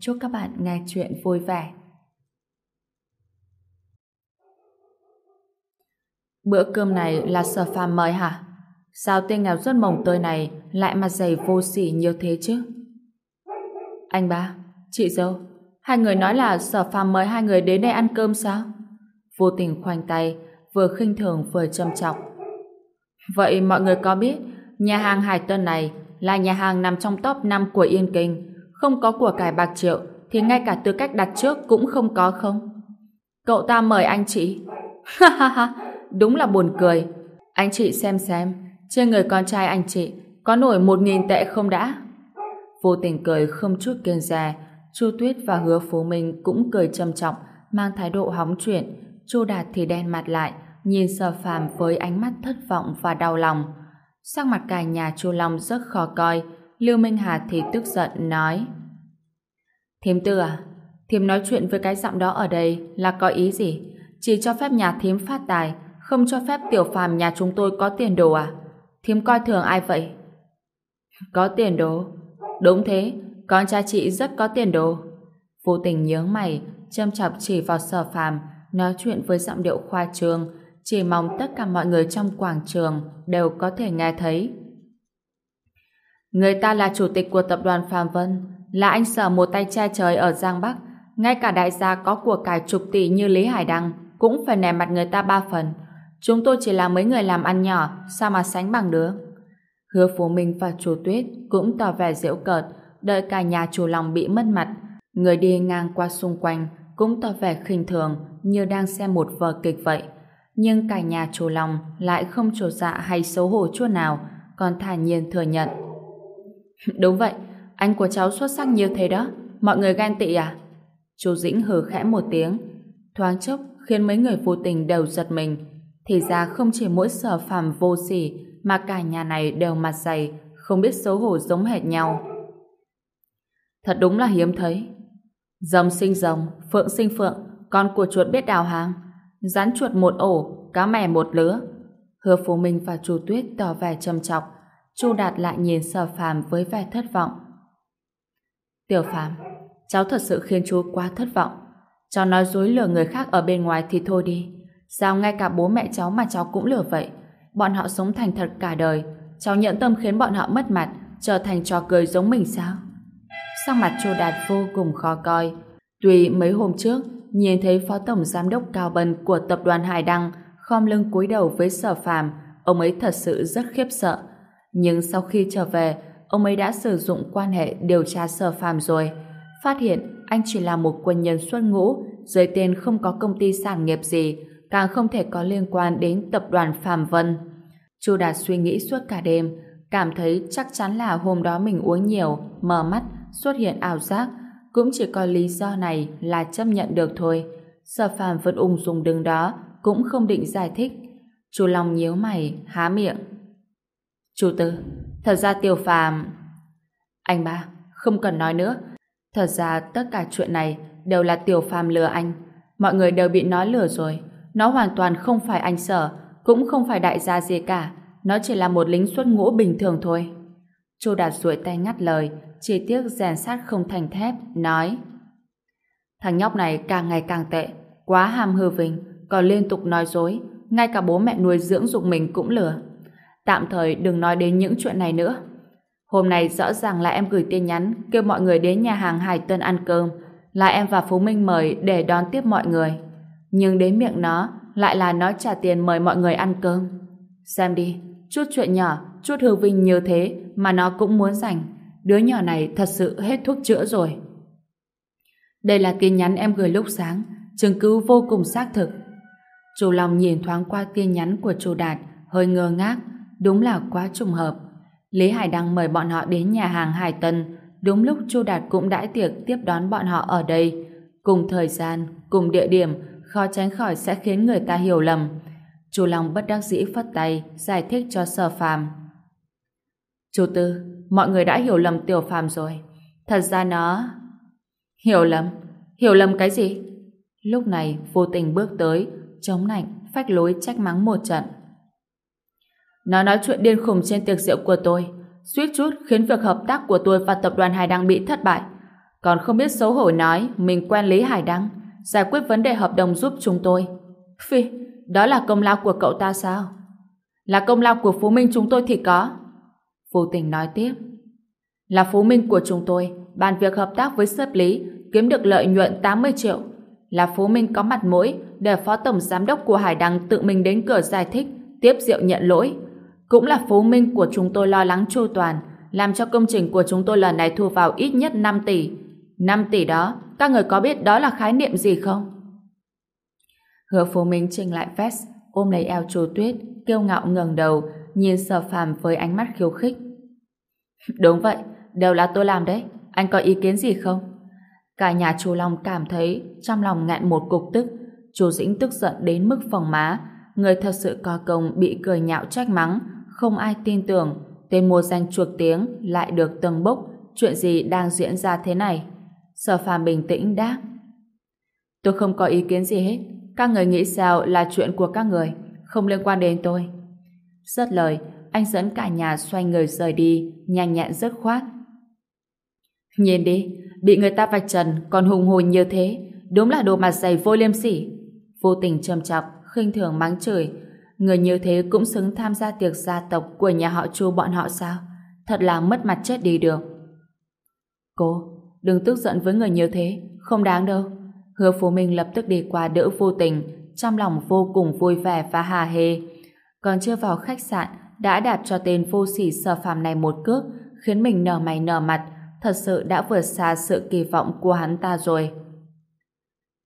Chúc các bạn nghe chuyện vui vẻ. Bữa cơm này là sở phàm mời hả? Sao tên nghèo rất mồng tơi này lại mặt dày vô sỉ nhiều thế chứ? Anh ba, chị dâu, hai người nói là sở phàm mời hai người đến đây ăn cơm sao? Vô tình khoanh tay, vừa khinh thường vừa châm trọng. Vậy mọi người có biết nhà hàng Hải Tân này là nhà hàng nằm trong top 5 của Yên Kinh không có của cải bạc triệu thì ngay cả tư cách đặt trước cũng không có không? Cậu ta mời anh chị. Ha ha ha, đúng là buồn cười. Anh chị xem xem, trên người con trai anh chị có nổi một nghìn tệ không đã? Vô tình cười không chút kiêng dè, Chu Tuyết và Hứa Phú Minh cũng cười trầm trọng, mang thái độ hóng chuyện. Chu Đạt thì đen mặt lại, nhìn Sở Phàm với ánh mắt thất vọng và đau lòng. Sắc mặt cả nhà Chu Long rất khó coi, Lưu Minh Hà thì tức giận nói Thím tư à, thím nói chuyện với cái giọng đó ở đây là có ý gì? Chỉ cho phép nhà thím phát tài, không cho phép tiểu phàm nhà chúng tôi có tiền đồ à? Thím coi thường ai vậy? Có tiền đồ? Đúng thế, con trai chị rất có tiền đồ. Vô tình nhướng mày, châm chọc chỉ vào sở phàm, nói chuyện với giọng điệu khoa trương, chỉ mong tất cả mọi người trong quảng trường đều có thể nghe thấy. Người ta là chủ tịch của tập đoàn Phạm Vân, là anh sở một tay che trời ở Giang Bắc. Ngay cả đại gia có của cải chục tỷ như Lý Hải Đăng cũng phải nẻ mặt người ta ba phần. Chúng tôi chỉ là mấy người làm ăn nhỏ, sao mà sánh bằng được? Hứa Phú Minh và chủ Tuyết cũng tỏ vẻ giễu cợt, đợi cả nhà chủ lòng bị mất mặt. Người đi ngang qua xung quanh cũng tỏ vẻ khinh thường như đang xem một vở kịch vậy. Nhưng cả nhà chủ lòng lại không trột dạ hay xấu hổ chút nào, còn thản nhiên thừa nhận. Đúng vậy, anh của cháu xuất sắc như thế đó, mọi người ghen tị à? Chú Dĩnh hừ khẽ một tiếng, thoáng chốc khiến mấy người vô tình đều giật mình. Thì ra không chỉ mỗi sở phàm vô sỉ mà cả nhà này đều mặt dày, không biết xấu hổ giống hệt nhau. Thật đúng là hiếm thấy. Rồng sinh rồng, phượng sinh phượng, con của chuột biết đào hàng. Rắn chuột một ổ, cá mè một lứa. Hứa Phú Minh và chú Tuyết tỏ vẻ trầm trọng, Chu Đạt lại nhìn Sở Phàm với vẻ thất vọng. Tiểu Phàm, cháu thật sự khiến chú quá thất vọng. Cháu nói dối lừa người khác ở bên ngoài thì thôi đi. Sao ngay cả bố mẹ cháu mà cháu cũng lừa vậy? Bọn họ sống thành thật cả đời. Cháu nhận tâm khiến bọn họ mất mặt, trở thành trò cười giống mình sao? Sắc mặt Chu Đạt vô cùng khó coi. Tuy mấy hôm trước nhìn thấy phó tổng giám đốc Cao Bân của tập đoàn Hải Đăng khom lưng cúi đầu với Sở Phàm, ông ấy thật sự rất khiếp sợ. Nhưng sau khi trở về, ông ấy đã sử dụng quan hệ điều tra sở phàm rồi. Phát hiện anh chỉ là một quân nhân xuất ngũ, dưới tên không có công ty sản nghiệp gì, càng không thể có liên quan đến tập đoàn Phạm Vân. Chu Đạt suy nghĩ suốt cả đêm, cảm thấy chắc chắn là hôm đó mình uống nhiều, mở mắt, xuất hiện ảo giác, cũng chỉ có lý do này là chấp nhận được thôi. Sở phàm vẫn ung dung đứng đó, cũng không định giải thích. Chu Long nhíu mày, há miệng. Chủ tư, thật ra tiểu phàm... Anh ba, không cần nói nữa. Thật ra tất cả chuyện này đều là tiểu phàm lừa anh. Mọi người đều bị nó lừa rồi. Nó hoàn toàn không phải anh sở, cũng không phải đại gia gì cả. Nó chỉ là một lính xuất ngũ bình thường thôi. Chu Đạt duỗi tay ngắt lời, chỉ tiếc rèn sát không thành thép, nói Thằng nhóc này càng ngày càng tệ, quá ham hư vinh, còn liên tục nói dối, ngay cả bố mẹ nuôi dưỡng dục mình cũng lừa. Tạm thời đừng nói đến những chuyện này nữa. Hôm nay rõ ràng là em gửi tin nhắn kêu mọi người đến nhà hàng Hải Tân ăn cơm, là em và Phú Minh mời để đón tiếp mọi người. Nhưng đến miệng nó lại là nó trả tiền mời mọi người ăn cơm. Xem đi, chút chuyện nhỏ, chút hư vinh như thế mà nó cũng muốn dành. Đứa nhỏ này thật sự hết thuốc chữa rồi. Đây là tin nhắn em gửi lúc sáng, chứng cứ vô cùng xác thực. Chủ lòng nhìn thoáng qua tin nhắn của chủ Đạt, hơi ngơ ngác, Đúng là quá trùng hợp. Lý Hải Đăng mời bọn họ đến nhà hàng Hải Tân, đúng lúc Chu Đạt cũng đãi tiệc tiếp đón bọn họ ở đây. Cùng thời gian, cùng địa điểm, khó tránh khỏi sẽ khiến người ta hiểu lầm. Chu Long bất đắc dĩ phất tay, giải thích cho Sở Phàm. "Chu Tư, mọi người đã hiểu lầm Tiểu Phàm rồi. Thật ra nó... Hiểu lầm? Hiểu lầm cái gì? Lúc này, vô tình bước tới, chống nạnh, phách lối trách mắng một trận. Nó nói chuyện điên khùng trên tiệc rượu của tôi, suýt chút khiến việc hợp tác của tôi và tập đoàn Hải Đăng bị thất bại. Còn không biết xấu hổ nói mình quen Lý Hải Đăng, giải quyết vấn đề hợp đồng giúp chúng tôi. Phi, đó là công lao của cậu ta sao? Là công lao của Phú Minh chúng tôi thì có. Vô tình nói tiếp. Là Phú Minh của chúng tôi, bàn việc hợp tác với sếp Lý, kiếm được lợi nhuận 80 triệu. Là Phú Minh có mặt mũi để Phó Tổng Giám đốc của Hải Đăng tự mình đến cửa giải thích, tiếp rượu nhận lỗi. Cũng là Phú Minh của chúng tôi lo lắng chu toàn, làm cho công trình của chúng tôi lần này thu vào ít nhất 5 tỷ. 5 tỷ đó, các người có biết đó là khái niệm gì không? Hứa Phú Minh trình lại vest, ôm lấy eo Chu Tuyết, kiêu ngạo ngẩng đầu, nhìn Sở Phàm với ánh mắt khiêu khích. Đúng vậy, đều là tôi làm đấy, anh có ý kiến gì không? Cả nhà Chu Long cảm thấy trong lòng ngạn một cục tức, Chu Dĩnh tức giận đến mức phòng má, người thật sự có công bị cười nhạo trách mắng, không ai tin tưởng, tên mua danh chuộc tiếng lại được tầng bốc, chuyện gì đang diễn ra thế này? Sở Phàm bình tĩnh đáp. Tôi không có ý kiến gì hết, các người nghĩ sao là chuyện của các người, không liên quan đến tôi. Rất lời, anh dẫn cả nhà xoay người rời đi, nhanh nhẹn dứt khoát. Nhìn đi, bị người ta vạch trần còn hùng hồn như thế, đúng là đồ mặt dày vô liêm sỉ. Vô tình trầm chọc, khinh thường mắng chửi, người như thế cũng xứng tham gia tiệc gia tộc của nhà họ Chu bọn họ sao? Thật là mất mặt chết đi được. Cô, đừng tức giận với người như thế, không đáng đâu. Hứa Phú Minh lập tức đi qua đỡ vô tình, trong lòng vô cùng vui vẻ và hà hê. Còn chưa vào khách sạn, đã đạt cho tên vô sỉ sở phàm này một cước, khiến mình nở mày nở mặt, thật sự đã vượt xa sự kỳ vọng của hắn ta rồi.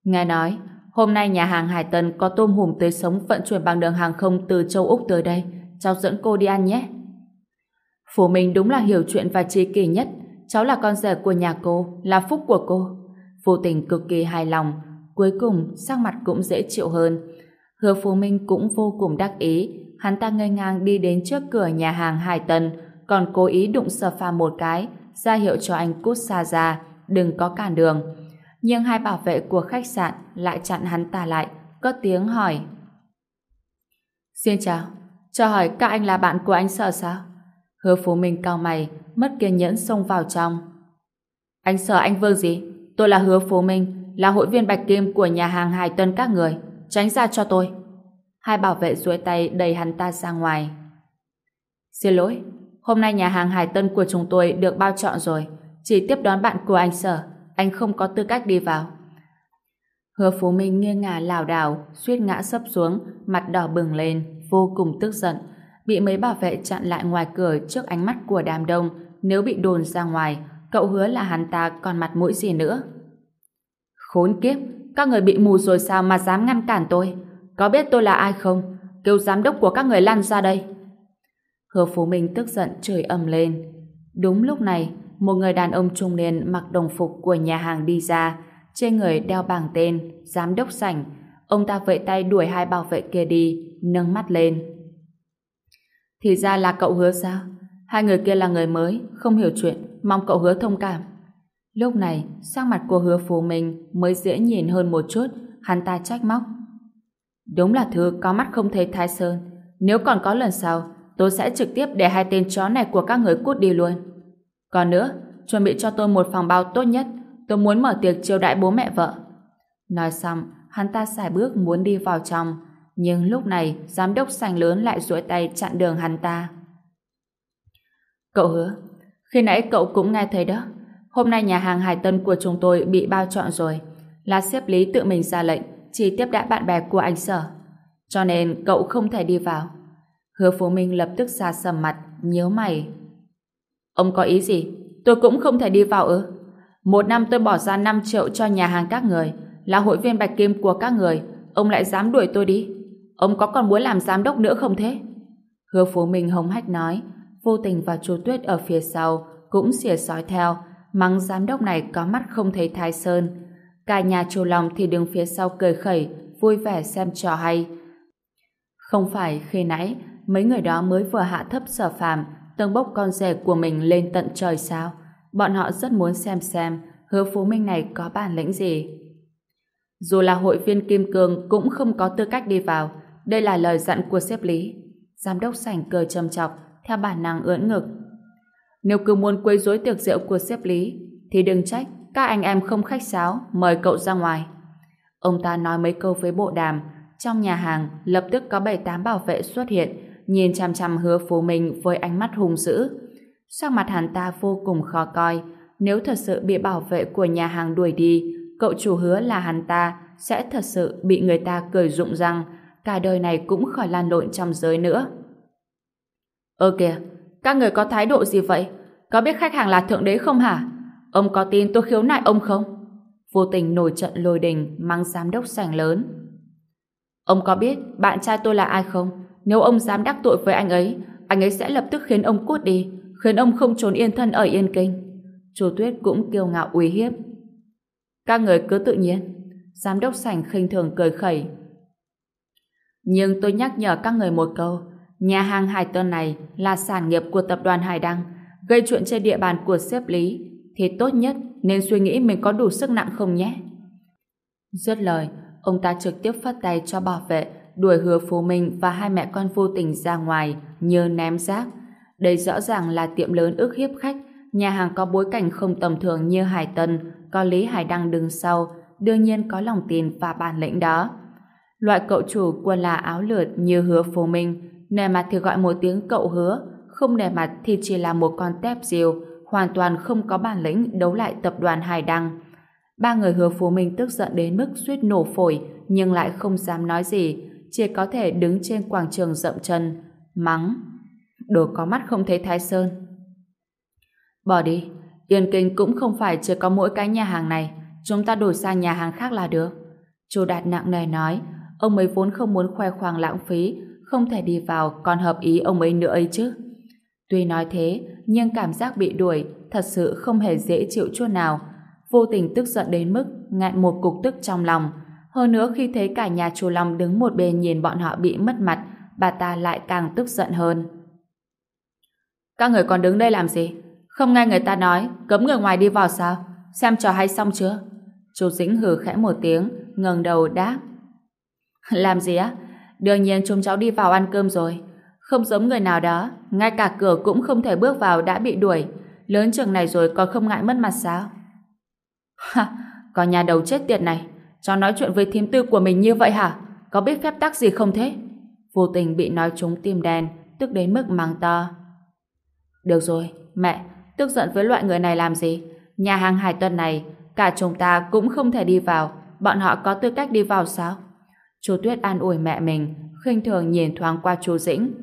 Nghe nói, hôm nay nhà hàng Hải Tân có tôm hùm tươi sống vận chuyển bằng đường hàng không từ châu Úc tới đây, cháu dẫn cô đi ăn nhé. Phú Minh đúng là hiểu chuyện và tri kỳ nhất, cháu là con rể của nhà cô, là phúc của cô. Vô tình cực kỳ hài lòng, cuối cùng sắc mặt cũng dễ chịu hơn. Hứa Phú Minh cũng vô cùng đắc ý, hắn ta ngây ngang đi đến trước cửa nhà hàng Hải Tân, còn cố ý đụng sờ pha một cái, ra hiệu cho anh cút xa ra, đừng có cản đường. Nhưng hai bảo vệ của khách sạn lại chặn hắn ta lại, cất tiếng hỏi. Xin chào, cho hỏi các anh là bạn của anh Sở sao? Hứa Phú Minh cao mày, mất kiên nhẫn xông vào trong. Anh Sở anh Vương gì? Tôi là Hứa Phú Minh, là hội viên Bạch Kim của nhà hàng Hải Tân các người. Tránh ra cho tôi. Hai bảo vệ duỗi tay đẩy hắn ta ra ngoài. Xin lỗi, hôm nay nhà hàng Hải Tân của chúng tôi được bao chọn rồi. Chỉ tiếp đón bạn của anh Sở. Anh không có tư cách đi vào. Hứa Phú Minh nghiêng ngả lảo đảo, suýt ngã sấp xuống, mặt đỏ bừng lên, vô cùng tức giận. Bị mấy bảo vệ chặn lại ngoài cửa trước ánh mắt của đám đông, nếu bị đồn ra ngoài, cậu hứa là hắn ta còn mặt mũi gì nữa. Khốn kiếp, các người bị mù rồi sao mà dám ngăn cản tôi? Có biết tôi là ai không? Kêu giám đốc của các người lăn ra đây. Hứa Phú Minh tức giận trời ầm lên. Đúng lúc này, một người đàn ông trung niên mặc đồng phục của nhà hàng đi ra, trên người đeo bảng tên, giám đốc sảnh. Ông ta vẫy tay đuổi hai bảo vệ kia đi, nâng mắt lên. Thì ra là cậu hứa sao? Hai người kia là người mới, không hiểu chuyện, mong cậu hứa thông cảm. Lúc này, sắc mặt của hứa phú mình mới dễ nhìn hơn một chút, hắn ta trách móc. Đúng là thứ có mắt không thấy thái sơn. Nếu còn có lần sau, tôi sẽ trực tiếp để hai tên chó này của các người cút đi luôn. Còn nữa, chuẩn bị cho tôi một phòng bao tốt nhất. Tôi muốn mở tiệc chiêu đãi bố mẹ vợ. Nói xong, hắn ta xài bước muốn đi vào trong. Nhưng lúc này, giám đốc sành lớn lại duỗi tay chặn đường hắn ta. Cậu hứa, khi nãy cậu cũng nghe thấy đó. Hôm nay nhà hàng Hải Tân của chúng tôi bị bao trọn rồi. Là xếp lý tự mình ra lệnh chỉ tiếp đãi bạn bè của anh Sở. Cho nên cậu không thể đi vào. Hứa Phú Minh lập tức xa sầm mặt, nhíu mày. Ông có ý gì? Tôi cũng không thể đi vào ư? Một năm tôi bỏ ra 5 triệu cho nhà hàng các người, là hội viên bạch kim của các người, ông lại dám đuổi tôi đi. Ông có còn muốn làm giám đốc nữa không thế? Hứa Phú Minh hống hách nói, vô tình và chú Tuyết ở phía sau cũng xỉa sói theo, mắng giám đốc này có mắt không thấy thái sơn. Cả nhà chủ lòng thì đứng phía sau cười khẩy, vui vẻ xem trò hay. Không phải khi nãy, mấy người đó mới vừa hạ thấp sở phàm, tâng bốc con rể của mình lên tận trời sao? Bọn họ rất muốn xem xem hứa Phú Minh này có bản lĩnh gì. Dù là hội viên Kim Cương cũng không có tư cách đi vào. Đây là lời dặn của xếp Lý. Giám đốc sảnh cười trầm chọc, theo bản năng ưỡn ngực. Nếu cứ muốn quấy rối tiệc rượu của xếp Lý, thì đừng trách các anh em không khách sáo, mời cậu ra ngoài. Ông ta nói mấy câu với bộ đàm, trong nhà hàng lập tức có bảy tám bảo vệ xuất hiện, nhìn chăm chăm hứa Phú Minh với ánh mắt hung dữ. Sắc mặt hắn ta vô cùng khó coi, nếu thật sự bị bảo vệ của nhà hàng đuổi đi, cậu chủ hứa là hắn ta sẽ thật sự bị người ta cười rụng răng, cả đời này cũng khỏi lan lộn trong giới nữa. Ơ kìa, các người có thái độ gì vậy? Có biết khách hàng là thượng đế không hả? Ông có tin tôi khiếu nại ông không? Vô tình nổi trận lôi đình mang giám đốc sảnh lớn. Ông có biết bạn trai tôi là ai không? Nếu ông dám đắc tội với anh ấy, anh ấy sẽ lập tức khiến ông cút đi, khiến ông không trốn yên thân ở Yên Kinh. Chu Tuyết cũng kiêu ngạo uy hiếp. Các người cứ tự nhiên. Giám đốc sảnh khinh thường cười khẩy. Nhưng tôi nhắc nhở các người một câu, nhà hàng Hải Tân này là sản nghiệp của tập đoàn Hải Đăng, gây chuyện trên địa bàn của xếp Lý, thì tốt nhất nên suy nghĩ mình có đủ sức nặng không nhé. Dứt lời, ông ta trực tiếp phát tay cho bảo vệ đuổi hứa Phú Minh và hai mẹ con vô tình ra ngoài như ném rác. Đây rõ ràng là tiệm lớn ước hiếp khách, nhà hàng có bối cảnh không tầm thường như Hải Tân, có Lý Hải Đăng đứng sau, đương nhiên có lòng tin và bản lĩnh đó. Loại cậu chủ quần là áo lượt như hứa Phú Minh, nề mặt thì gọi một tiếng cậu hứa, không nề mặt thì chỉ là một con tép diều, hoàn toàn không có bản lĩnh đấu lại tập đoàn Hải Đăng. Ba người hứa Phú Minh tức giận đến mức suýt nổ phổi, nhưng lại không dám nói gì, chỉ có thể đứng trên quảng trường rậm chân, mắng. Đồ có mắt không thấy Thái Sơn. Bỏ đi, Yên Kinh cũng không phải chỉ có mỗi cái nhà hàng này, chúng ta đổi sang nhà hàng khác là được. Chu Đạt nặng nề nói, ông ấy vốn không muốn khoe khoang lãng phí, không thể đi vào còn hợp ý ông ấy nữa ấy chứ. Tuy nói thế, nhưng cảm giác bị đuổi thật sự không hề dễ chịu chút nào. Vô tình tức giận đến mức ngạn một cục tức trong lòng. Hơn nữa khi thấy cả nhà chú Long đứng một bên nhìn bọn họ bị mất mặt, bà ta lại càng tức giận hơn. Các người còn đứng đây làm gì? Không nghe người ta nói, cấm người ngoài đi vào sao? Xem trò hay xong chưa? Chú Dĩnh hừ khẽ một tiếng, ngẩng đầu đáp. Làm gì á? Đương nhiên chúng cháu đi vào ăn cơm rồi. Không giống người nào đó, ngay cả cửa cũng không thể bước vào đã bị đuổi. Lớn trường này rồi còn không ngại mất mặt sao? Ha, có nhà đầu chết tiệt này. Cháu nói chuyện với thím tư của mình như vậy hả? Có biết phép tắc gì không thế? Vô tình bị nói trúng tim đen, tức đến mức mắng to. Được rồi, mẹ, tức giận với loại người này làm gì? Nhà hàng hải tuần này, cả chúng ta cũng không thể đi vào. Bọn họ có tư cách đi vào sao? Chú Tuyết an ủi mẹ mình, khinh thường nhìn thoáng qua chú Dĩnh.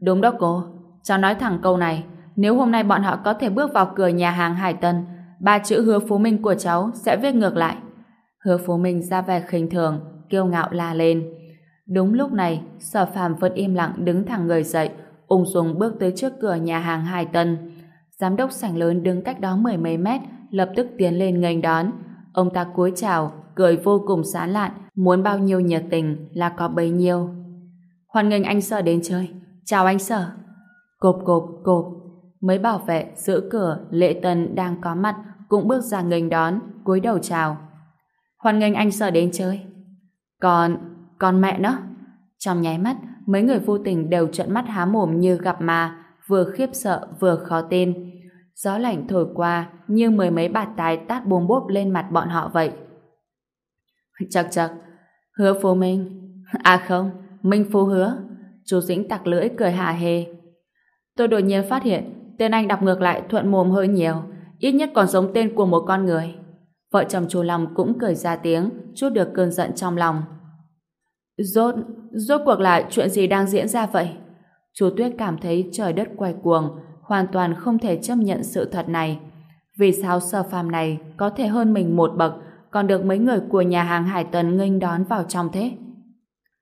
Đúng đó cô, cháu nói thẳng câu này, nếu hôm nay bọn họ có thể bước vào cửa nhà hàng Hải Tân, ba chữ hứa Phú Minh của cháu sẽ viết ngược lại. Hứa Phú Minh ra vẻ khinh thường, kiêu ngạo la lên. Đúng lúc này, sở phàm vẫn im lặng đứng thẳng người dậy, ung dung bước tới trước cửa nhà hàng Hải Tân. Giám đốc sảnh lớn đứng cách đó mười mấy mét, lập tức tiến lên nghênh đón. Ông ta cúi chào, cười vô cùng sán lạn, muốn bao nhiêu nhiệt tình là có bấy nhiêu. Hoan nghênh anh sở đến chơi. Chào anh sở. Cộp cộp cộp. Mấy bảo vệ giữ cửa Lệ Tân đang có mặt cũng bước ra nghênh đón, cúi đầu chào. Hoan nghênh anh sở đến chơi. Còn, còn mẹ nó. Trong nháy mắt, mấy người vô tình đều trợn mắt há mồm như gặp ma, vừa khiếp sợ vừa khó tin. Gió lạnh thổi qua như mười mấy bạt tài tát bùm bốp lên mặt bọn họ vậy. Chật chật, hứa phú Minh. À không, Minh phú hứa. Chú Dĩnh tặc lưỡi cười hà hê. Tôi đột nhiên phát hiện tên anh đọc ngược lại thuận mồm hơi nhiều, ít nhất còn giống tên của một con người. Vợ chồng chú Long cũng cười ra tiếng, chút được cơn giận trong lòng. Rốt, rốt cuộc là chuyện gì đang diễn ra vậy? Chú Tuyết cảm thấy trời đất quay cuồng, hoàn toàn không thể chấp nhận sự thật này. Vì sao sơ phàm này có thể hơn mình một bậc, còn được mấy người của nhà hàng Hải Tần nghênh đón vào trong thế?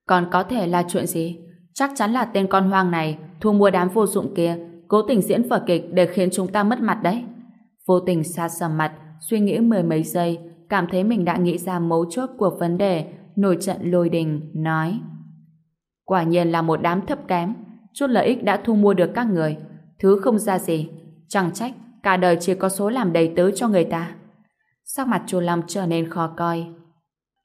Còn có thể là chuyện gì? Chắc chắn là tên con hoang này thu mua đám vô dụng kia, cố tình diễn vở kịch để khiến chúng ta mất mặt đấy. Vô tình xa sầm mặt, suy nghĩ mười mấy giây, cảm thấy mình đã nghĩ ra mấu chốt của vấn đề, nổi trận lôi đình, nói. Quả nhiên là một đám thấp kém, chút lợi ích đã thu mua được các người, thứ không ra gì, chẳng trách cả đời chỉ có số làm đầy tớ cho người ta. Sắc mặt chu Lâm trở nên khó coi.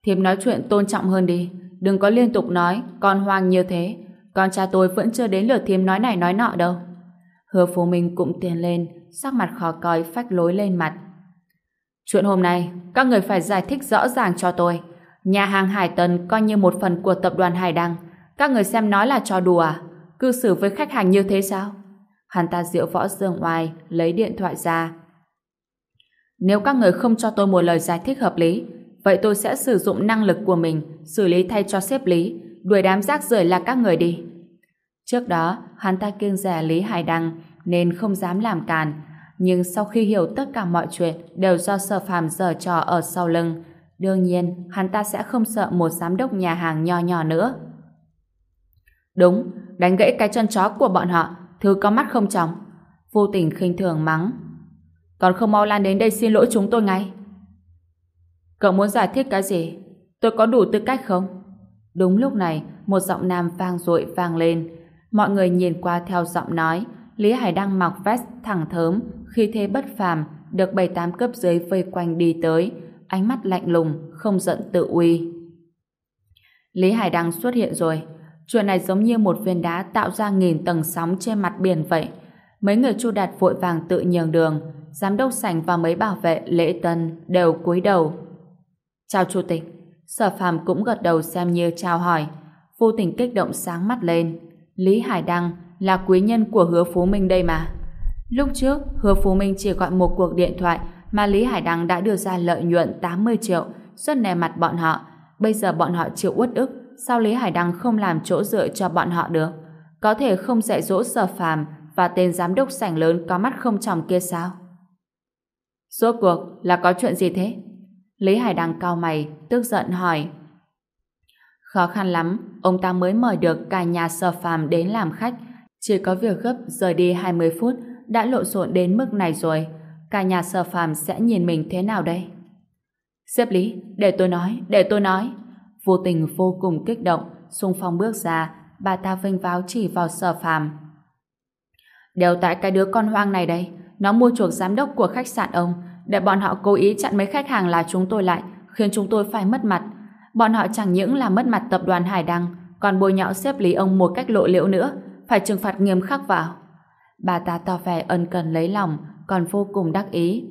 Thiếp nói chuyện tôn trọng hơn đi, đừng có liên tục nói con hoang như thế, con cha tôi vẫn chưa đến lượt thiếm nói này nói nọ đâu. Hứa Phú Minh cũng tiến lên, sắc mặt khó coi phách lối lên mặt. Chuyện hôm nay, các người phải giải thích rõ ràng cho tôi. Nhà hàng Hải Tần coi như một phần của tập đoàn Hải Đăng. Các người xem nói là trò đùa à? Cư xử với khách hàng như thế sao? Hắn ta diệu võ dương oai, lấy điện thoại ra. Nếu các người không cho tôi một lời giải thích hợp lý, vậy tôi sẽ sử dụng năng lực của mình xử lý thay cho xếp lý, đuổi đám rác rưởi là các người đi. Trước đó, hắn ta kiêng rẻ Lý Hải Đăng nên không dám làm càn, nhưng sau khi hiểu tất cả mọi chuyện đều do sở phàm giở trò ở sau lưng, đương nhiên hắn ta sẽ không sợ một giám đốc nhà hàng nho nhỏ nữa. Đúng, đánh gãy cái chân chó của bọn họ, thứ có mắt không chồng. Vô tình khinh thường mắng. Còn không mau lan đến đây xin lỗi chúng tôi ngay. Cậu muốn giải thích cái gì? Tôi có đủ tư cách không? Đúng lúc này, một giọng nam vang dội vang lên. Mọi người nhìn qua theo giọng nói, Lý Hải đang mặc vest thẳng thớm, khi thế bất phàm, được bảy tám cấp dưới vây quanh đi tới, ánh mắt lạnh lùng, không giận tự uy. Lý Hải Đăng xuất hiện rồi. Chuyện này giống như một viên đá tạo ra nghìn tầng sóng trên mặt biển vậy. Mấy người chu đạt vội vàng tự nhường đường, giám đốc sảnh và mấy bảo vệ lễ tân đều cúi đầu. Chào chủ tịch. Sở phàm cũng gật đầu xem như chào hỏi. Vô tình kích động sáng mắt lên. Lý Hải Đăng là quý nhân của hứa Phú Minh đây mà. Lúc trước, hứa Phú Minh chỉ gọi một cuộc điện thoại mà Lý Hải Đăng đã đưa ra lợi nhuận 80 triệu xuất nề mặt bọn họ. Bây giờ bọn họ chịu uất ức sao Lý Hải Đăng không làm chỗ dựa cho bọn họ được? Có thể không dạy dỗ sở phàm và tên giám đốc sảnh lớn có mắt không tròng kia sao? Rốt cuộc là có chuyện gì thế? Lý Hải Đăng cao mày, tức giận hỏi. Khó khăn lắm, ông ta mới mời được cả nhà sở phàm đến làm khách. Chỉ có việc gấp rời đi 20 phút đã lộn xộn đến mức này rồi. Cả nhà sở phàm sẽ nhìn mình thế nào đây? Xếp Lý, để tôi nói, để tôi nói. Vô tình vô cùng kích động, xung phong bước ra, bà ta vinh váo chỉ vào sở phàm. Đều tại cái đứa con hoang này đây, nó mua chuộc giám đốc của khách sạn ông, để bọn họ cố ý chặn mấy khách hàng là chúng tôi lại, khiến chúng tôi phải mất mặt. Bọn họ chẳng những là mất mặt tập đoàn Hải Đăng, còn bôi nhọ xếp lý ông một cách lộ liễu nữa, phải trừng phạt nghiêm khắc vào. Bà ta tỏ vẻ ân cần lấy lòng, còn vô cùng đắc ý.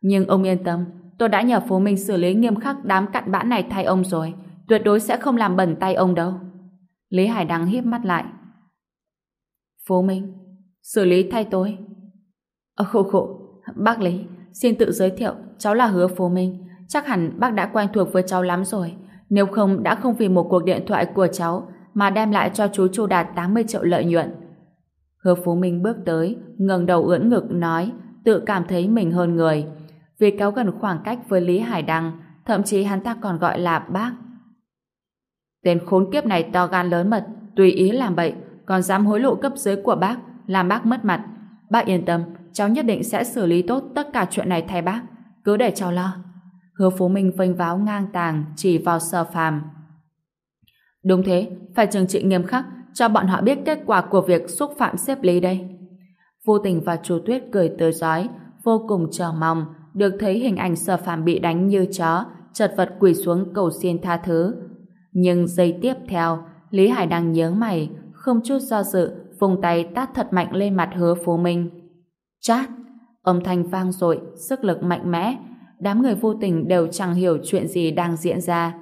Nhưng ông yên tâm, tôi đã nhờ Phú Minh xử lý nghiêm khắc đám cặn bã này thay ông rồi, tuyệt đối sẽ không làm bẩn tay ông đâu. Lý Hải Đăng híp mắt lại. Phú Minh, xử lý thay tôi. Ờ, khổ khổ, bác Lý, xin tự giới thiệu, cháu là Hứa Phú Minh. Chắc hẳn bác đã quen thuộc với cháu lắm rồi. Nếu không đã không vì một cuộc điện thoại của cháu mà đem lại cho chú Chu Đạt 80 triệu lợi nhuận. Hứa Phú Minh bước tới, ngẩng đầu ưỡn ngực nói, tự cảm thấy mình hơn người. Vì kéo gần khoảng cách với Lý Hải Đăng, thậm chí hắn ta còn gọi là bác. Tên khốn kiếp này to gan lớn mật, tùy ý làm bậy, còn dám hối lộ cấp dưới của bác, làm bác mất mặt. Bác yên tâm, cháu nhất định sẽ xử lý tốt tất cả chuyện này thay bác. Cứ để cháu lo. Hứa Phú Minh vênh váo ngang tàng chỉ vào sở phàm. Đúng thế, phải trừng trị nghiêm khắc cho bọn họ biết kết quả của việc xúc phạm xếp lý đây. Vô tình và chú Tuyết cười tươi giói, vô cùng chờ mong được thấy hình ảnh sở phạm bị đánh như chó, chật vật quỳ xuống cầu xin tha thứ. Nhưng giây tiếp theo, Lý Hải đang nhớ mày, không chút do dự, vùng tay tát thật mạnh lên mặt hứa Phú Minh. Chát! Âm thanh vang dội, sức lực mạnh mẽ. Đám người vô tình đều chẳng hiểu chuyện gì đang diễn ra.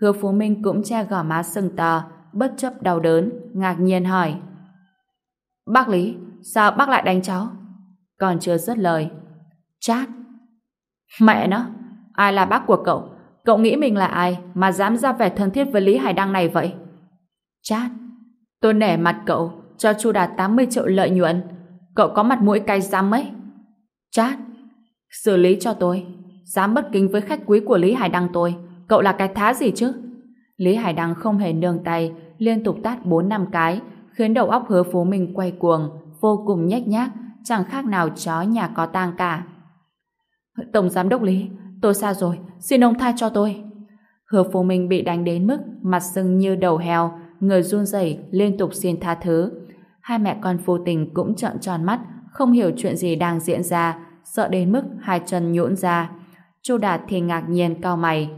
Hứa Phú Minh cũng che gò má sưng to, bất chấp đau đớn, ngạc nhiên hỏi. Bác Lý, sao bác lại đánh cháu? Còn chưa dứt lời. Chát! Mẹ nó! Ai là bác của cậu? Cậu nghĩ mình là ai mà dám ra vẻ thân thiết với Lý Hải Đăng này vậy? Chát! Tôi nể mặt cậu cho Chu Đạt 80 triệu lợi nhuận. Cậu có mặt mũi cay dám ấy. Chát! Xử lý cho tôi. Dám bất kính với khách quý của Lý Hải Đăng tôi. Cậu là cái thá gì chứ? Lý Hải Đăng không hề nương tay, liên tục tát 4 năm cái, khiến đầu óc hứa phú minh quay cuồng, vô cùng nhếch nhác, chẳng khác nào chó nhà có tang cả. Tổng Giám Đốc Lý, tôi xa rồi, xin ông tha cho tôi. Hứa Phú Minh bị đánh đến mức mặt sưng như đầu heo, người run rẩy liên tục xin tha thứ. Hai mẹ con vô tình cũng trợn tròn mắt, không hiểu chuyện gì đang diễn ra, sợ đến mức hai chân nhũn ra. Chu Đạt thì ngạc nhiên cau mày.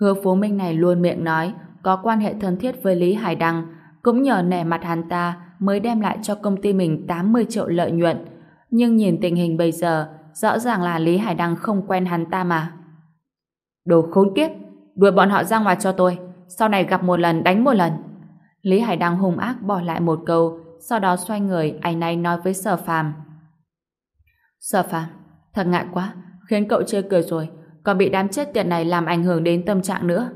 Hứa Phú Minh này luôn miệng nói có quan hệ thân thiết với Lý Hải Đăng, cũng nhờ nể mặt hắn ta mới đem lại cho công ty mình 80 triệu lợi nhuận. Nhưng nhìn tình hình bây giờ, rõ ràng là Lý Hải Đăng không quen hắn ta mà. Đồ khốn kiếp, đuổi bọn họ ra ngoài cho tôi, sau này gặp một lần đánh một lần. Lý Hải Đăng hung ác bỏ lại một câu, sau đó xoay người anh này nói với Sở Phàm. Sở Phàm, thật ngại quá, khiến cậu chê cười rồi, còn bị đám chết tiệt này làm ảnh hưởng đến tâm trạng nữa.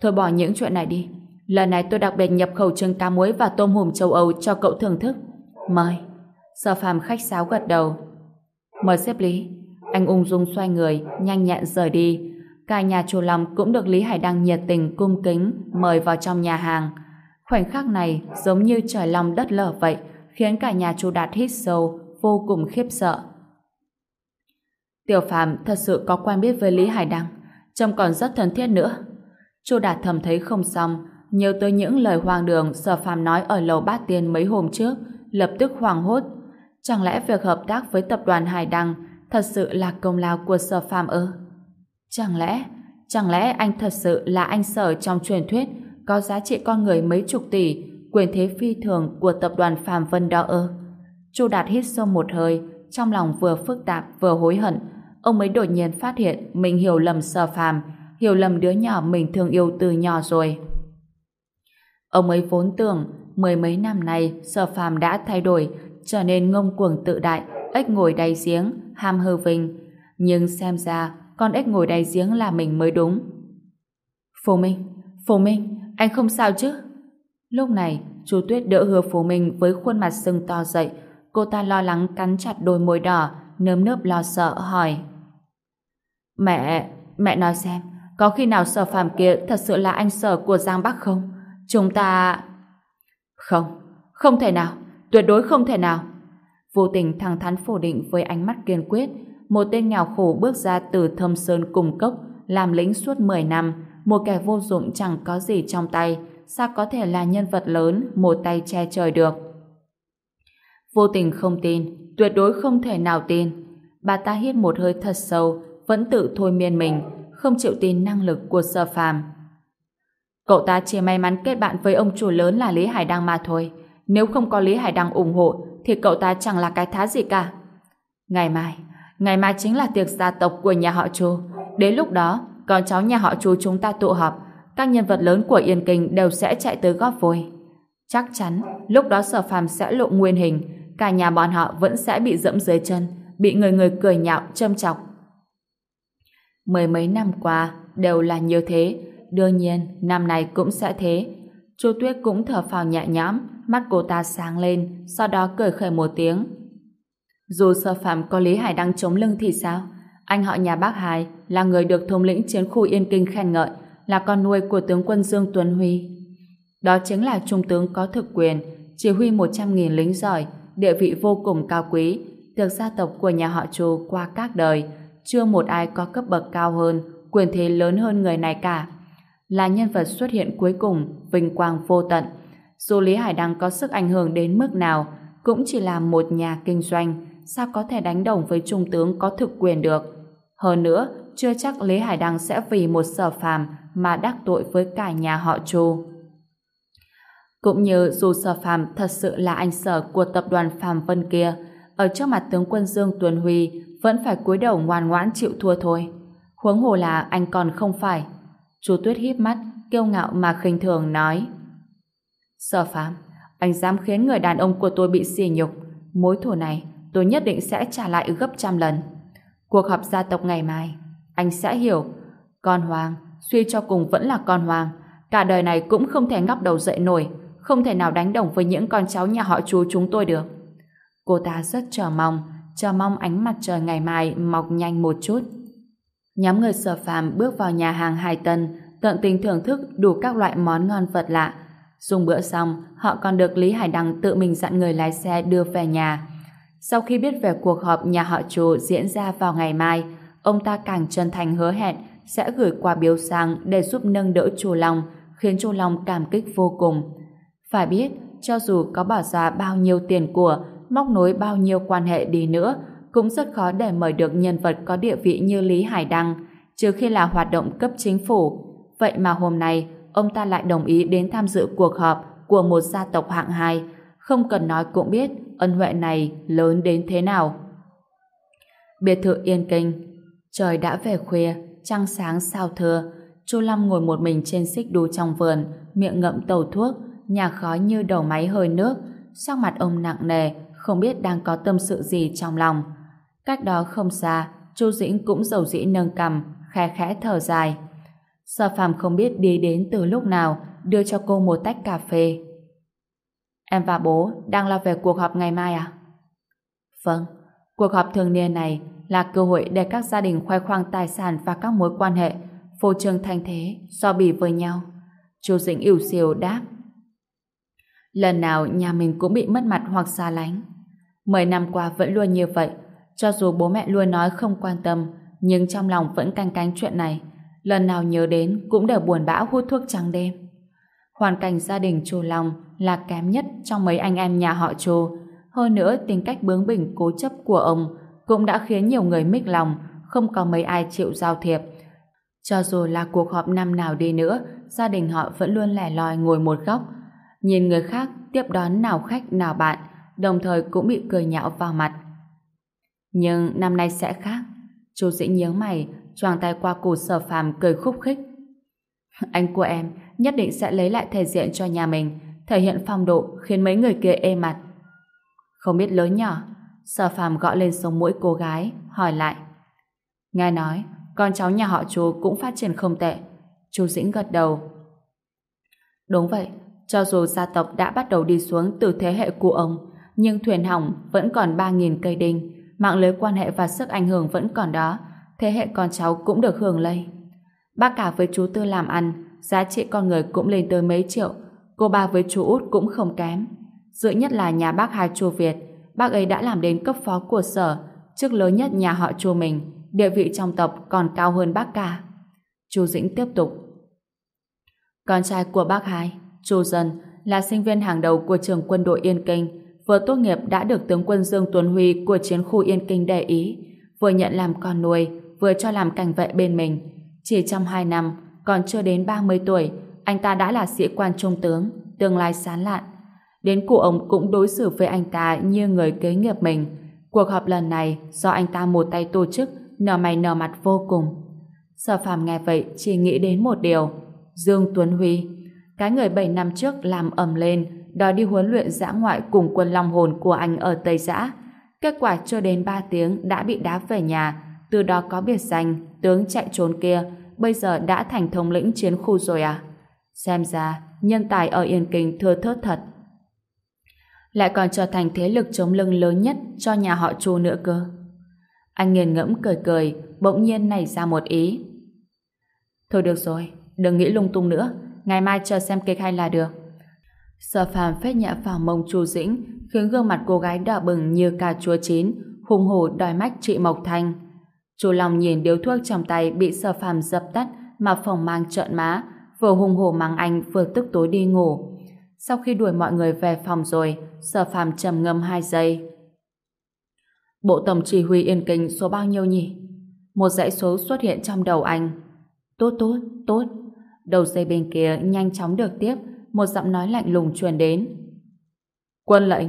Thôi bỏ những chuyện này đi, lần này tôi đặc biệt nhập khẩu trứng cá muối và tôm hùm châu Âu cho cậu thưởng thức. Mời. Sở Phàm khách sáo gật đầu. Mời xếp Lý. Anh ung dung xoay người, nhanh nhẹn rời đi. Cả nhà chủ lòng cũng được Lý Hải Đăng nhiệt tình cung kính mời vào trong nhà hàng. Khoảnh khắc này giống như trời lòng đất lở vậy, khiến cả nhà chủ Đạt hít sâu, vô cùng khiếp sợ. Tiểu Phạm thật sự có quen biết với Lý Hải Đăng, trông còn rất thân thiết nữa. Chu Đạt thầm thấy không xong, nhớ tới những lời hoang đường Sở Phạm nói ở lầu Bát Tiên mấy hôm trước, lập tức hoảng hốt. Chẳng lẽ việc hợp tác với tập đoàn Hải Đăng thật sự là công lao của Sở Phạm ư? Chẳng lẽ, chẳng lẽ anh thật sự là anh Sở trong truyền thuyết có giá trị con người mấy chục tỷ, quyền thế phi thường của tập đoàn Phạm Vân đó ư? Chu Đạt hít sâu một hơi, trong lòng vừa phức tạp vừa hối hận, ông mới đột nhiên phát hiện mình hiểu lầm Sở Phạm, hiểu lầm đứa nhỏ mình thương yêu từ nhỏ rồi. Ông ấy vốn tưởng mười mấy năm nay Sở Phạm đã thay đổi, trở nên ngông cuồng tự đại, ếch ngồi đáy giếng, ham hư vinh. Nhưng xem ra con ếch ngồi đáy giếng là mình mới đúng. Phù Minh, Phù Minh, anh không sao chứ? Lúc này, chú Tuyết đỡ hứa Phù Minh với khuôn mặt sưng to dậy. Cô ta lo lắng cắn chặt đôi môi đỏ, nơm nớp lo sợ hỏi. Mẹ, mẹ nói xem, có khi nào sở phàm kia thật sự là anh sở của Giang Bắc không? Chúng ta... Không, không thể nào, tuyệt đối không thể nào. Vô tình thẳng thắn phủ định với ánh mắt kiên quyết, một tên nghèo khổ bước ra từ thâm sơn cùng cốc, làm lính suốt 10 năm, một kẻ vô dụng chẳng có gì trong tay, sao có thể là nhân vật lớn, một tay che trời được. Vô tình không tin, tuyệt đối không thể nào tin. Bà ta hít một hơi thật sâu, vẫn tự thôi miên mình, không chịu tin năng lực của Sở Phàm. Cậu ta chỉ may mắn kết bạn với ông chủ lớn là Lý Hải Đăng mà thôi. Nếu không có Lý Hải Đăng ủng hộ, thì cậu ta chẳng là cái thá gì cả. Ngày mai, ngày mai chính là tiệc gia tộc của nhà họ Chu. Đến lúc đó, con cháu nhà họ Chu chúng ta tụ họp, các nhân vật lớn của Yên Kinh đều sẽ chạy tới góp vui. Chắc chắn, lúc đó Sở Phàm sẽ lộ nguyên hình, cả nhà bọn họ vẫn sẽ bị dẫm dưới chân, bị người người cười nhạo, châm chọc. Mười mấy năm qua đều là như thế, đương nhiên năm này cũng sẽ thế. Chu Tuyết cũng thở phào nhẹ nhõm, mắt cô ta sáng lên, sau đó cười khởi một tiếng. Dù sơ phạm có Lý Hải đang chống lưng thì sao? Anh họ nhà bác Hải là người được thống lĩnh chiến khu Yên Kinh khen ngợi, là con nuôi của tướng quân Dương Tuấn Huy. Đó chính là trung tướng có thực quyền, chỉ huy 100.000 lính giỏi, địa vị vô cùng cao quý, được gia tộc của nhà họ Chu qua các đời, chưa một ai có cấp bậc cao hơn, quyền thế lớn hơn người này cả. Là nhân vật xuất hiện cuối cùng, vinh quang vô tận. Dù Lý Hải Đăng có sức ảnh hưởng đến mức nào, cũng chỉ là một nhà kinh doanh, sao có thể đánh đồng với trung tướng có thực quyền được. Hơn nữa, chưa chắc Lý Hải Đăng sẽ vì một sở phàm mà đắc tội với cả nhà họ Chu. Cũng như dù sở phàm thật sự là anh sở của tập đoàn Phàm Vân kia, ở trước mặt tướng quân Dương Tuần Huy vẫn phải cúi đầu ngoan ngoãn chịu thua thôi. Huống hồ là anh còn không phải. Chú Tuyết híp mắt, kiêu ngạo mà khinh thường nói. Sở phàm, anh dám khiến người đàn ông của tôi bị xỉ nhục. Mối thù này tôi nhất định sẽ trả lại gấp trăm lần. Cuộc họp gia tộc ngày mai, anh sẽ hiểu. Con Hoàng, suy cho cùng vẫn là con Hoàng. Cả đời này cũng không thể ngóc đầu dậy nổi, không thể nào đánh đồng với những con cháu nhà họ chú chúng tôi được. Cô ta rất chờ mong, chờ mong ánh mặt trời ngày mai mọc nhanh một chút. Nhóm người sở phàm bước vào nhà hàng Hải Tân, tận tình thưởng thức đủ các loại món ngon vật lạ. Dùng bữa xong, họ còn được Lý Hải Đăng tự mình dặn người lái xe đưa về nhà. Sau khi biết về cuộc họp nhà họ chủ diễn ra vào ngày mai, ông ta càng chân thành hứa hẹn sẽ gửi quà biếu sang để giúp nâng đỡ Chu Long, khiến Chu Long cảm kích vô cùng. Phải biết, cho dù có bỏ ra bao nhiêu tiền của, móc nối bao nhiêu quan hệ đi nữa, cũng rất khó để mời được nhân vật có địa vị như Lý Hải Đăng, trừ khi là hoạt động cấp chính phủ. Vậy mà hôm nay, ông ta lại đồng ý đến tham dự cuộc họp của một gia tộc hạng hai, không cần nói cũng biết ân huệ này lớn đến thế nào. Biệt thự yên kinh, trời đã về khuya, trăng sáng sao thưa, Chu Lâm ngồi một mình trên xích đu trong vườn, miệng ngậm tàu thuốc, nhà khói như đầu máy hơi nước, sắc mặt ông nặng nề, không biết đang có tâm sự gì trong lòng. Cách đó không xa, Chu Dĩnh cũng dầu dĩ nâng cầm, khẽ khẽ thở dài. Sở phàm không biết đi đến từ lúc nào, đưa cho cô một tách cà phê. Em và bố đang lo về cuộc họp ngày mai à? Vâng, cuộc họp thường niên này là cơ hội để các gia đình khoe khoang tài sản và các mối quan hệ phô trương thanh thế, so bì với nhau. Chu Dĩnh ỉu xìu đáp. Lần nào nhà mình cũng bị mất mặt hoặc xa lánh. Mười năm qua vẫn luôn như vậy, cho dù bố mẹ luôn nói không quan tâm, nhưng trong lòng vẫn canh cánh chuyện này. Lần nào nhớ đến cũng đều buồn bã hút thuốc trắng đêm. Hoàn cảnh gia đình Chu Long là kém nhất trong mấy anh em nhà họ Chu. Hơn nữa tính cách bướng bỉnh cố chấp của ông cũng đã khiến nhiều người mích lòng, không có mấy ai chịu giao thiệp. Cho dù là cuộc họp năm nào đi nữa, gia đình họ vẫn luôn lẻ loi ngồi một góc, nhìn người khác tiếp đón nào khách nào bạn, đồng thời cũng bị cười nhạo vào mặt. Nhưng năm nay sẽ khác. Chú Dĩ nhớ mày, choàng tay qua cổ sở phàm cười khúc khích. Anh của em nhất định sẽ lấy lại thể diện cho nhà mình, thể hiện phong độ khiến mấy người kia ê mặt. Không biết lớn nhỏ, sở phàm gõ lên sống mũi cô gái, hỏi lại. Nghe nói, con cháu nhà họ chú cũng phát triển không tệ. Chú Dĩnh gật đầu. Đúng vậy, cho dù gia tộc đã bắt đầu đi xuống từ thế hệ của ông, nhưng thuyền hỏng vẫn còn 3.000 cây đinh, mạng lưới quan hệ và sức ảnh hưởng vẫn còn đó, thế hệ con cháu cũng được hưởng lây. Bác cả với chú Tư làm ăn, giá trị con người cũng lên tới mấy triệu, cô ba với chú Út cũng không kém. dự nhất là nhà bác hai chùa Việt, bác ấy đã làm đến cấp phó của sở, chức lớn nhất nhà họ chùa mình, địa vị trong tộc còn cao hơn bác cả. chú Dĩnh tiếp tục. Con trai của bác hai, chú Dân, là sinh viên hàng đầu của trường quân đội Yên Kinh, vừa tốt nghiệp đã được tướng quân Dương Tuấn Huy của chiến khu Yên Kinh để ý, vừa nhận làm con nuôi, vừa cho làm cảnh vệ bên mình. Chỉ trong hai năm, còn chưa đến 30 tuổi, anh ta đã là sĩ quan trung tướng, tương lai sáng lạn. Đến cụ ông cũng đối xử với anh ta như người kế nghiệp mình. Cuộc họp lần này do anh ta một tay tổ chức, nở mày nở mặt vô cùng. Sở phàm nghe vậy chỉ nghĩ đến một điều. Dương Tuấn Huy, cái người 7 năm trước làm ầm lên, đòi đi huấn luyện giã ngoại cùng quân Long Hồn của anh ở Tây Giã. Kết quả chưa đến 3 tiếng đã bị đá về nhà, từ đó có biệt danh tướng chạy trốn kia, bây giờ đã thành thống lĩnh chiến khu rồi à? Xem ra, nhân tài ở Yên Kinh thưa thớt thật. Lại còn trở thành thế lực chống lưng lớn nhất cho nhà họ Chu nữa cơ. Anh nghiền ngẫm cười cười, bỗng nhiên nảy ra một ý. Thôi được rồi, đừng nghĩ lung tung nữa, ngày mai chờ xem kịch hay là được. Sở phàm phết nhẹ vào mông Chu Dĩnh, khiến gương mặt cô gái đỏ bừng như cà chua chín, hùng hổ đòi mách chị Mộc Thanh. Chu Long nhìn điếu thuốc trong tay bị sở phàm dập tắt mà phòng mang trợn má, vừa hùng hổ mắng anh vừa tức tối đi ngủ. Sau khi đuổi mọi người về phòng rồi, sở phàm trầm ngâm hai giây. Bộ tổng chỉ huy yên kinh số bao nhiêu nhỉ? Một dãy số xuất hiện trong đầu anh. Tốt tốt, tốt. Đầu dây bên kia nhanh chóng được tiếp, một giọng nói lạnh lùng truyền đến. Quân lệnh.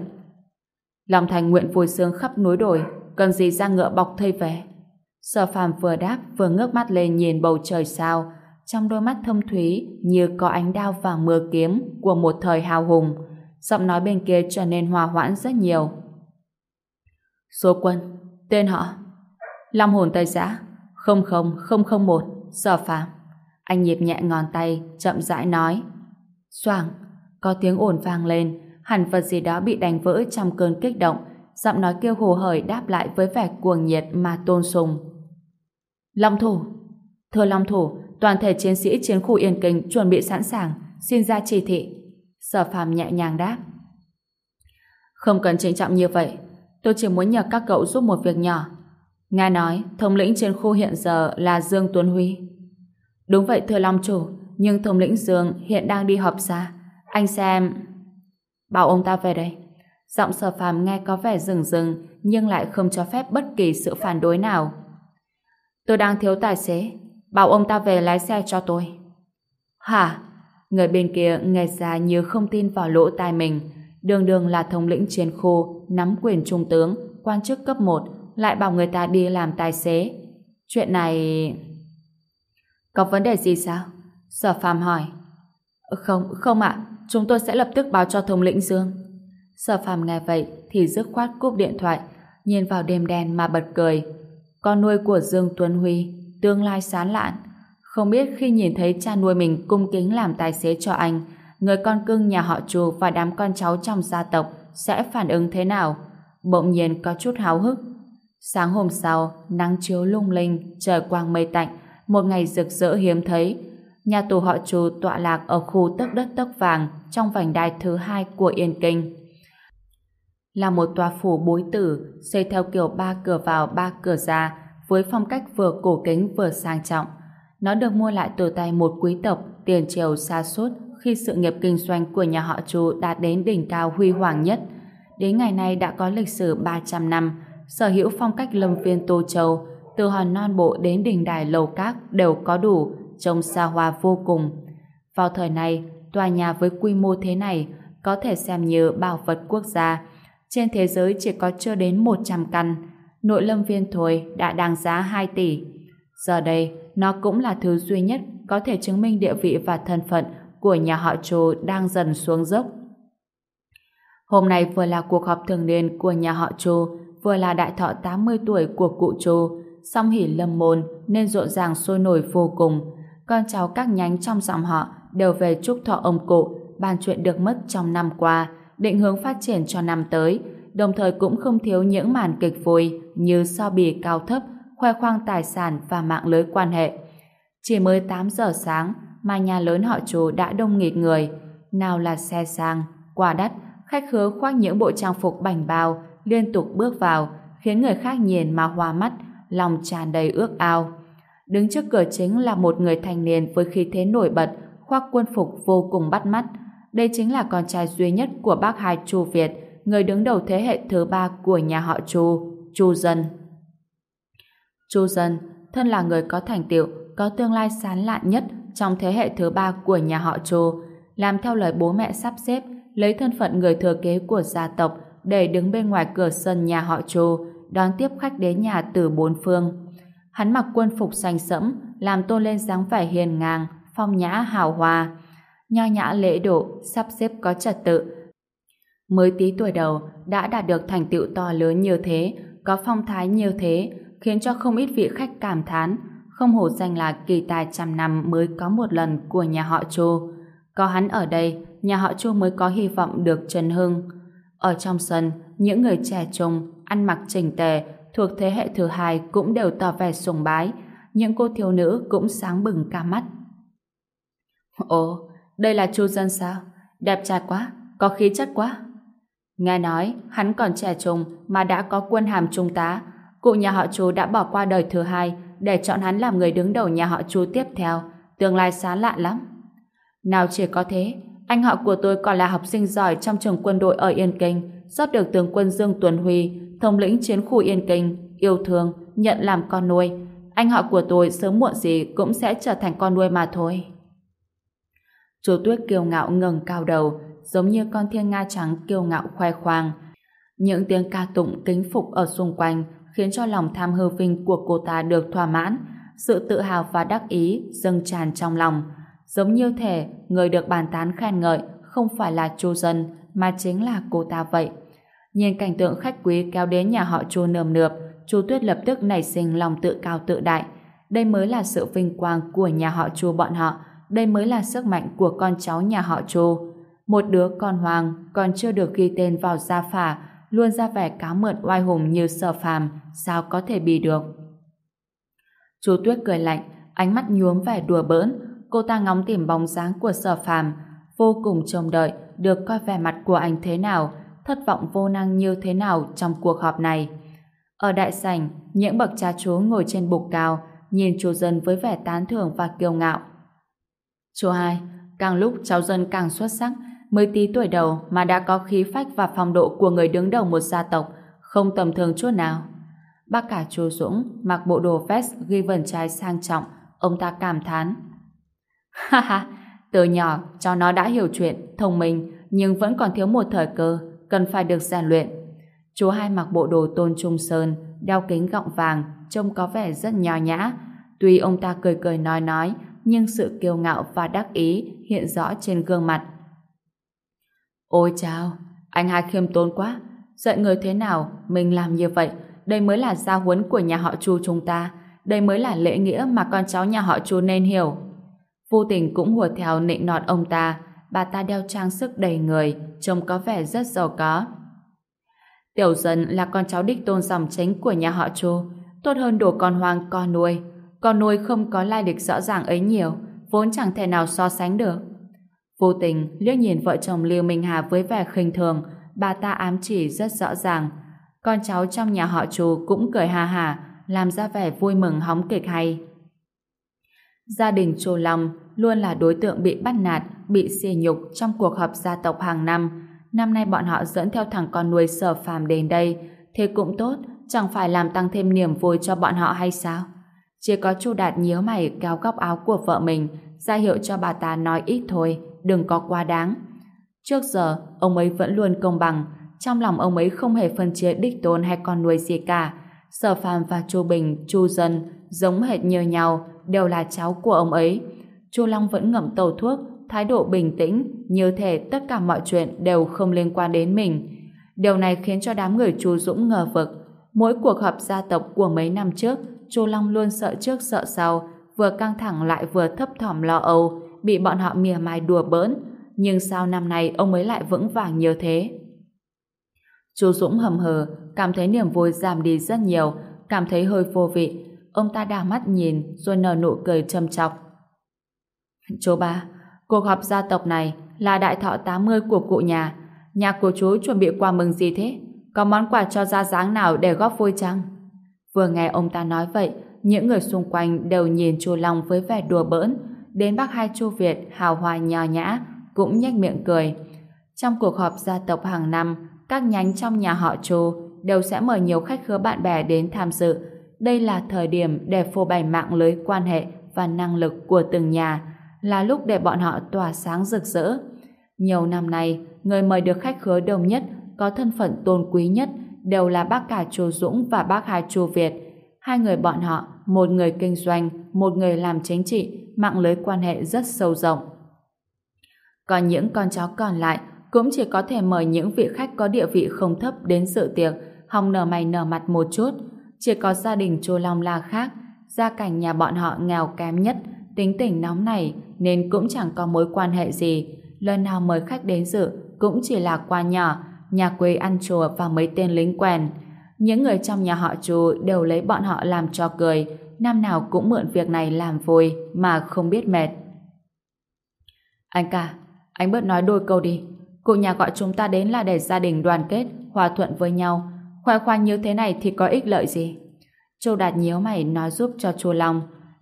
Lòng thành nguyện vui sướng khắp núi đồi, cần gì ra ngựa bọc thây về. Sở phàm vừa đáp vừa ngước mắt lên nhìn bầu trời sao, trong đôi mắt thâm thúy như có ánh đao và mưa kiếm của một thời hào hùng. Giọng nói bên kia trở nên hòa hoãn rất nhiều. Số quân, tên họ Long hồn Tây Giã 00001 Sở phàm Anh nhịp nhẹ ngón tay, chậm rãi nói Soảng, có tiếng ồn vang lên, hẳn vật gì đó bị đánh vỡ trong cơn kích động, giọng nói kêu hồ hởi đáp lại với vẻ cuồng nhiệt mà tôn sùng. Long thủ, thưa Long thủ, toàn thể chiến sĩ chiến khu Yên Kinh chuẩn bị sẵn sàng, xin ra chỉ thị. Sở phàm nhẹ nhàng đáp. Không cần trịnh trọng như vậy, Tôi chỉ muốn nhờ các cậu giúp một việc nhỏ. Nghe nói, thống lĩnh chiến khu hiện giờ là Dương Tuấn Huy. Đúng vậy thưa Long Chủ, nhưng thống lĩnh Dương hiện đang đi họp xa. Anh xem... Bảo ông ta về đây. Giọng sở phàm nghe có vẻ rừng rừng, nhưng lại không cho phép bất kỳ sự phản đối nào. Tôi đang thiếu tài xế. Bảo ông ta về lái xe cho tôi. Hả? Người bên kia nghe ra như không tin vào lỗ tai mình. Đường đường là thống lĩnh chiến khu, nắm quyền trung tướng, quan chức cấp 1, lại bảo người ta đi làm tài xế. Chuyện này... Có vấn đề gì sao? Sở phàm hỏi. Không, không ạ. Chúng tôi sẽ lập tức báo cho thống lĩnh Dương. Sở phàm nghe vậy thì dứt khoát cúp điện thoại, nhìn vào đêm đen mà bật cười. Con nuôi của Dương Tuấn Huy, tương lai sán lạn. Không biết khi nhìn thấy cha nuôi mình cung kính làm tài xế cho anh, người con cưng nhà họ Chu và đám con cháu trong gia tộc sẽ phản ứng thế nào? Bỗng nhiên có chút háo hức. Sáng hôm sau, nắng chiếu lung linh, trời quang mây tạnh, một ngày rực rỡ hiếm thấy. Nhà tù họ Chu tọa lạc ở khu tấc đất tấc vàng trong vành đai thứ hai của Yên Kinh. Là một tòa phủ bối tử xây theo kiểu ba cửa vào ba cửa ra với phong cách vừa cổ kính vừa sang trọng. Nó được mua lại từ tay một quý tộc tiền triều xa suốt khi sự nghiệp kinh doanh của nhà họ Chu đạt đến đỉnh cao huy hoàng nhất. Đến ngày nay đã có lịch sử 300 năm, sở hữu phong cách lâm viên Tô Châu, từ hòn non bộ đến đỉnh đài lầu các đều có đủ, trông xa hoa vô cùng. Vào thời này, tòa nhà với quy mô thế này có thể xem như bảo vật quốc gia. Trên thế giới chỉ có chưa đến 100 căn, nội lâm viên thôi đã đáng giá 2 tỷ. Giờ đây, nó cũng là thứ duy nhất có thể chứng minh địa vị và thân phận của nhà họ Trù đang dần xuống dốc. Hôm nay vừa là cuộc họp thường niên của nhà họ Trù, vừa là đại thọ 80 tuổi của cụ Trù, song hỉ lâm môn nên rộn ràng sôi nổi vô cùng. Con cháu các nhánh trong dòng họ đều về chúc thọ ông cụ, bàn chuyện được mất trong năm qua, định hướng phát triển cho năm tới, đồng thời cũng không thiếu những màn kịch vui như so bì cao thấp, khoe khoang tài sản và mạng lưới quan hệ. Chỉ mới 8 giờ sáng mà nhà lớn họ chủ đã đông nghịt người. Nào là xe sang, quà đắt, khách khứa khoác những bộ trang phục bảnh bao, liên tục bước vào, khiến người khác nhìn mà hoa mắt, lòng tràn đầy ước ao. Đứng trước cửa chính là một người thanh niên với khí thế nổi bật, khoác quân phục vô cùng bắt mắt. Đây chính là con trai duy nhất của bác hai Chu Việt, người đứng đầu thế hệ thứ ba của nhà họ Chu, Chu Dân. Chu Dân, thân là người có thành tựu, có tương lai sáng lạn nhất trong thế hệ thứ ba của nhà họ Chu, làm theo lời bố mẹ sắp xếp, lấy thân phận người thừa kế của gia tộc để đứng bên ngoài cửa sân nhà họ Chu, đón tiếp khách đến nhà từ bốn phương. Hắn mặc quân phục xanh sẫm, làm tôn lên dáng vẻ hiền ngang, phong nhã hào hoa, nho nhã lễ độ, sắp xếp có trật tự. Mới tí tuổi đầu đã đạt được thành tựu to lớn như thế, có phong thái như thế, khiến cho không ít vị khách cảm thán, không hổ danh là kỳ tài trăm năm mới có một lần của nhà họ Chu. Có hắn ở đây, nhà họ Chu mới có hy vọng được trần hưng. Ở trong sân, những người trẻ trung, ăn mặc chỉnh tề, thuộc thế hệ thứ hai cũng đều tỏ vẻ sùng bái, những cô thiếu nữ cũng sáng bừng cả mắt. Ồ, đây là Chu dân sao? Đẹp trai quá, có khí chất quá. Nghe nói, hắn còn trẻ trung mà đã có quân hàm trung tá. Cụ nhà họ Chu đã bỏ qua đời thứ hai để chọn hắn làm người đứng đầu nhà họ Chu tiếp theo. Tương lai sáng lạ lắm. Nào chỉ có thế, anh họ của tôi còn là học sinh giỏi trong trường quân đội ở Yên Kinh, sắp được tướng quân Dương Tuấn Huy, thống lĩnh chiến khu Yên Kinh, yêu thương, nhận làm con nuôi. Anh họ của tôi sớm muộn gì cũng sẽ trở thành con nuôi mà thôi. Chú Tuyết kiêu ngạo ngẩng cao đầu, giống như con thiên nga trắng kiêu ngạo khoe khoang. Những tiếng ca tụng kính phục ở xung quanh khiến cho lòng tham hư vinh của cô ta được thỏa mãn, sự tự hào và đắc ý dâng tràn trong lòng. Giống như thể người được bàn tán khen ngợi không phải là Chu Dân mà chính là cô ta vậy. Nhìn cảnh tượng khách quý kéo đến nhà họ Chu nườm nượp, Chu Tuyết lập tức nảy sinh lòng tự cao tự đại. Đây mới là sự vinh quang của nhà họ Chu bọn họ, đây mới là sức mạnh của con cháu nhà họ Chu. Một đứa con hoàng còn chưa được ghi tên vào gia phả, luôn ra vẻ cá mượn oai hùng như sở phàm, sao có thể bị được. Chú Tuyết cười lạnh, ánh mắt nhuốm vẻ đùa bỡn, cô ta ngóng tìm bóng dáng của sở phàm, vô cùng trông đợi được coi vẻ mặt của anh thế nào, thất vọng vô năng như thế nào trong cuộc họp này. Ở đại sảnh, những bậc cha chú ngồi trên bục cao, nhìn chú dân với vẻ tán thưởng và kiêu ngạo. Chú hai, càng lúc cháu dân càng xuất sắc, mới tí tuổi đầu mà đã có khí phách và phong độ của người đứng đầu một gia tộc, không tầm thường chút nào. Bác cả chú Dũng mặc bộ đồ vest ghi vần trai sang trọng, ông ta cảm thán. Ha ha, từ nhỏ cháu nó đã hiểu chuyện, thông minh, nhưng vẫn còn thiếu một thời cơ, cần phải được rèn luyện. Chú hai mặc bộ đồ tôn trung sơn, đeo kính gọng vàng, trông có vẻ rất nho nhã. Tuy ông ta cười cười nói nói, nhưng sự kiêu ngạo và đắc ý hiện rõ trên gương mặt. Ôi chào, anh hai khiêm tốn quá. Dạy người thế nào, mình làm như vậy. Đây mới là gia huấn của nhà họ Chu chúng ta. Đây mới là lễ nghĩa mà con cháu nhà họ Chu nên hiểu. Vô tình cũng hùa theo nịnh nọt ông ta. Bà ta đeo trang sức đầy người, trông có vẻ rất giàu có. Tiểu dân là con cháu đích tôn dòng chính của nhà họ Chu. Tốt hơn đồ con hoang con nuôi. Con nuôi không có lai lịch rõ ràng ấy nhiều, vốn chẳng thể nào so sánh được. Vô tình liếc nhìn vợ chồng Lưu Minh Hà với vẻ khinh thường, bà ta ám chỉ rất rõ ràng. Con cháu trong nhà họ Chu cũng cười hà hà, làm ra vẻ vui mừng hóng kịch hay. Gia đình Chu Long luôn là đối tượng bị bắt nạt, bị xỉ nhục trong cuộc họp gia tộc hàng năm. Năm nay bọn họ dẫn theo thằng con nuôi sở phàm đến đây, thế cũng tốt, chẳng phải làm tăng thêm niềm vui cho bọn họ hay sao? Chỉ có Chu Đạt nhíu mày kéo góc áo của vợ mình, ra hiệu cho bà ta nói ít thôi, đừng có quá đáng. Trước giờ, ông ấy vẫn luôn công bằng, trong lòng ông ấy không hề phân chia đích tôn hay con nuôi gì cả. Sở phàm và Chu Bình, Chu Dân giống hệt như nhau, đều là cháu của ông ấy. Chu Long vẫn ngậm tàu thuốc, thái độ bình tĩnh, như thể tất cả mọi chuyện đều không liên quan đến mình. Điều này khiến cho đám người Chu Dũng ngờ vực. Mỗi cuộc họp gia tộc của mấy năm trước, Chu Long luôn sợ trước sợ sau, vừa căng thẳng lại vừa thấp thỏm lo âu, bị bọn họ mỉa mai đùa bỡn. Nhưng sao năm nay ông ấy lại vững vàng như thế? Chu Dũng hầm hờ, cảm thấy niềm vui giảm đi rất nhiều, cảm thấy hơi vô vị. Ông ta đảo mắt nhìn, rồi nở nụ cười châm chọc. Chú ba, cuộc họp gia tộc này là đại thọ 80 của cụ nhà. Nhà của chú chuẩn bị quà mừng gì thế? Có món quà cho ra dáng nào để góp vui chăng? Vừa nghe ông ta nói vậy, những người xung quanh đều nhìn chú Long với vẻ đùa bỡn. Đến bác hai Chu Việt hào hoa nhò nhã, cũng nhếch miệng cười. Trong cuộc họp gia tộc hàng năm, các nhánh trong nhà họ Chu đều sẽ mời nhiều khách khứa bạn bè đến tham dự. Đây là thời điểm để phô bày mạng lưới quan hệ và năng lực của từng nhà, là lúc để bọn họ tỏa sáng rực rỡ. Nhiều năm nay, người mời được khách khứa đông nhất, có thân phận tôn quý nhất, đều là bác cả Chu Dũng và bác hai Chu Việt. Hai người bọn họ, một người kinh doanh, một người làm chính trị, mạng lưới quan hệ rất sâu rộng. Còn những con cháu còn lại cũng chỉ có thể mời những vị khách có địa vị không thấp đến sự tiệc, hòng nở mày nở mặt một chút. Chỉ có gia đình Chu Long là khác, gia cảnh nhà bọn họ nghèo kém nhất, tính tình nóng này nên cũng chẳng có mối quan hệ gì. Lần nào mời khách đến dự cũng chỉ là quà nhỏ, nhà quê ăn chùa và mấy tên lính quèn. Những người trong nhà họ Chu đều lấy bọn họ làm cho cười, năm nào cũng mượn việc này làm vui mà không biết mệt. Anh cả, anh bớt nói đôi câu đi. Cụ nhà gọi chúng ta đến là để gia đình đoàn kết, hòa thuận với nhau. Khoe khoang như thế này thì có ích lợi gì? Châu Đạt nhíu mày nói giúp cho Chu Long.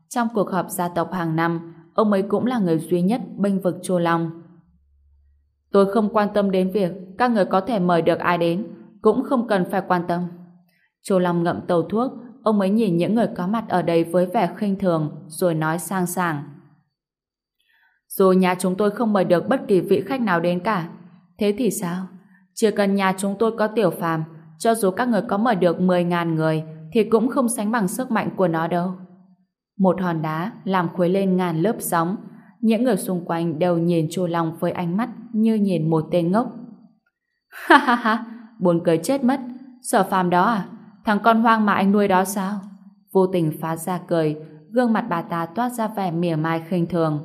Trong cuộc họp gia tộc hàng năm, ông ấy cũng là người duy nhất bênh vực Chu Long. Tôi không quan tâm đến việc các người có thể mời được ai đến, cũng không cần phải quan tâm. Chu Long ngậm tàu thuốc, ông ấy nhìn những người có mặt ở đây với vẻ khinh thường, rồi nói sang sảng. Dù nhà chúng tôi không mời được bất kỳ vị khách nào đến cả, thế thì sao? Chỉ cần nhà chúng tôi có tiểu phàm, cho dù các người có mời được 10.000 người, thì cũng không sánh bằng sức mạnh của nó đâu. Một hòn đá làm khuấy lên ngàn lớp sóng, những người xung quanh đều nhìn Chu Long với ánh mắt như nhìn một tên ngốc. Ha ha ha, buồn cười chết mất. Sở phàm đó à? Thằng con hoang mà anh nuôi đó sao? Vô tình phá ra cười, gương mặt bà ta toát ra vẻ mỉa mai khinh thường.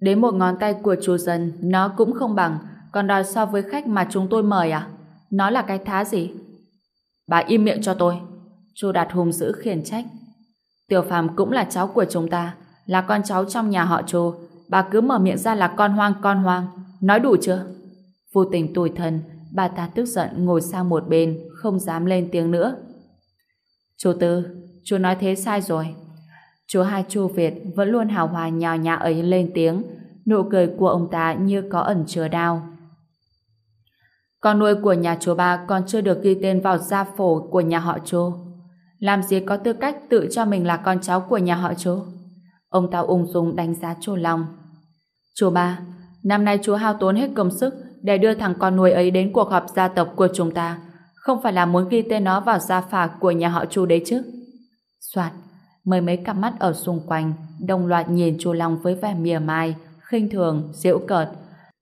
Đến một ngón tay của chú dân, nó cũng không bằng, còn đòi so với khách mà chúng tôi mời à? Nó là cái thá gì? Bà im miệng cho tôi. Chu Đạt hùng dữ khiển trách. Tiểu phàm cũng là cháu của chúng ta, là con cháu trong nhà họ Chu. Bà cứ mở miệng ra là con hoang con hoang. Nói đủ chưa? Vô tình tủi thân, bà ta tức giận ngồi sang một bên, không dám lên tiếng nữa. Chú Tư, chú nói thế sai rồi. Chú hai Chu Việt vẫn luôn hào hòa nhào nhã ấy lên tiếng, nụ cười của ông ta như có ẩn chứa đau. Con nuôi của nhà chú ba còn chưa được ghi tên vào gia phổ của nhà họ chú. Làm gì có tư cách tự cho mình là con cháu của nhà họ chú? Ông ta ung dung đánh giá chú Long. Chú ba, năm nay chú hao tốn hết công sức để đưa thằng con nuôi ấy đến cuộc họp gia tộc của chúng ta. Không phải là muốn ghi tên nó vào gia phả của nhà họ chú đấy chứ? Soạt, mười mấy cặp mắt ở xung quanh đồng loạt nhìn chú Long với vẻ mỉa mai, khinh thường, giễu cợt.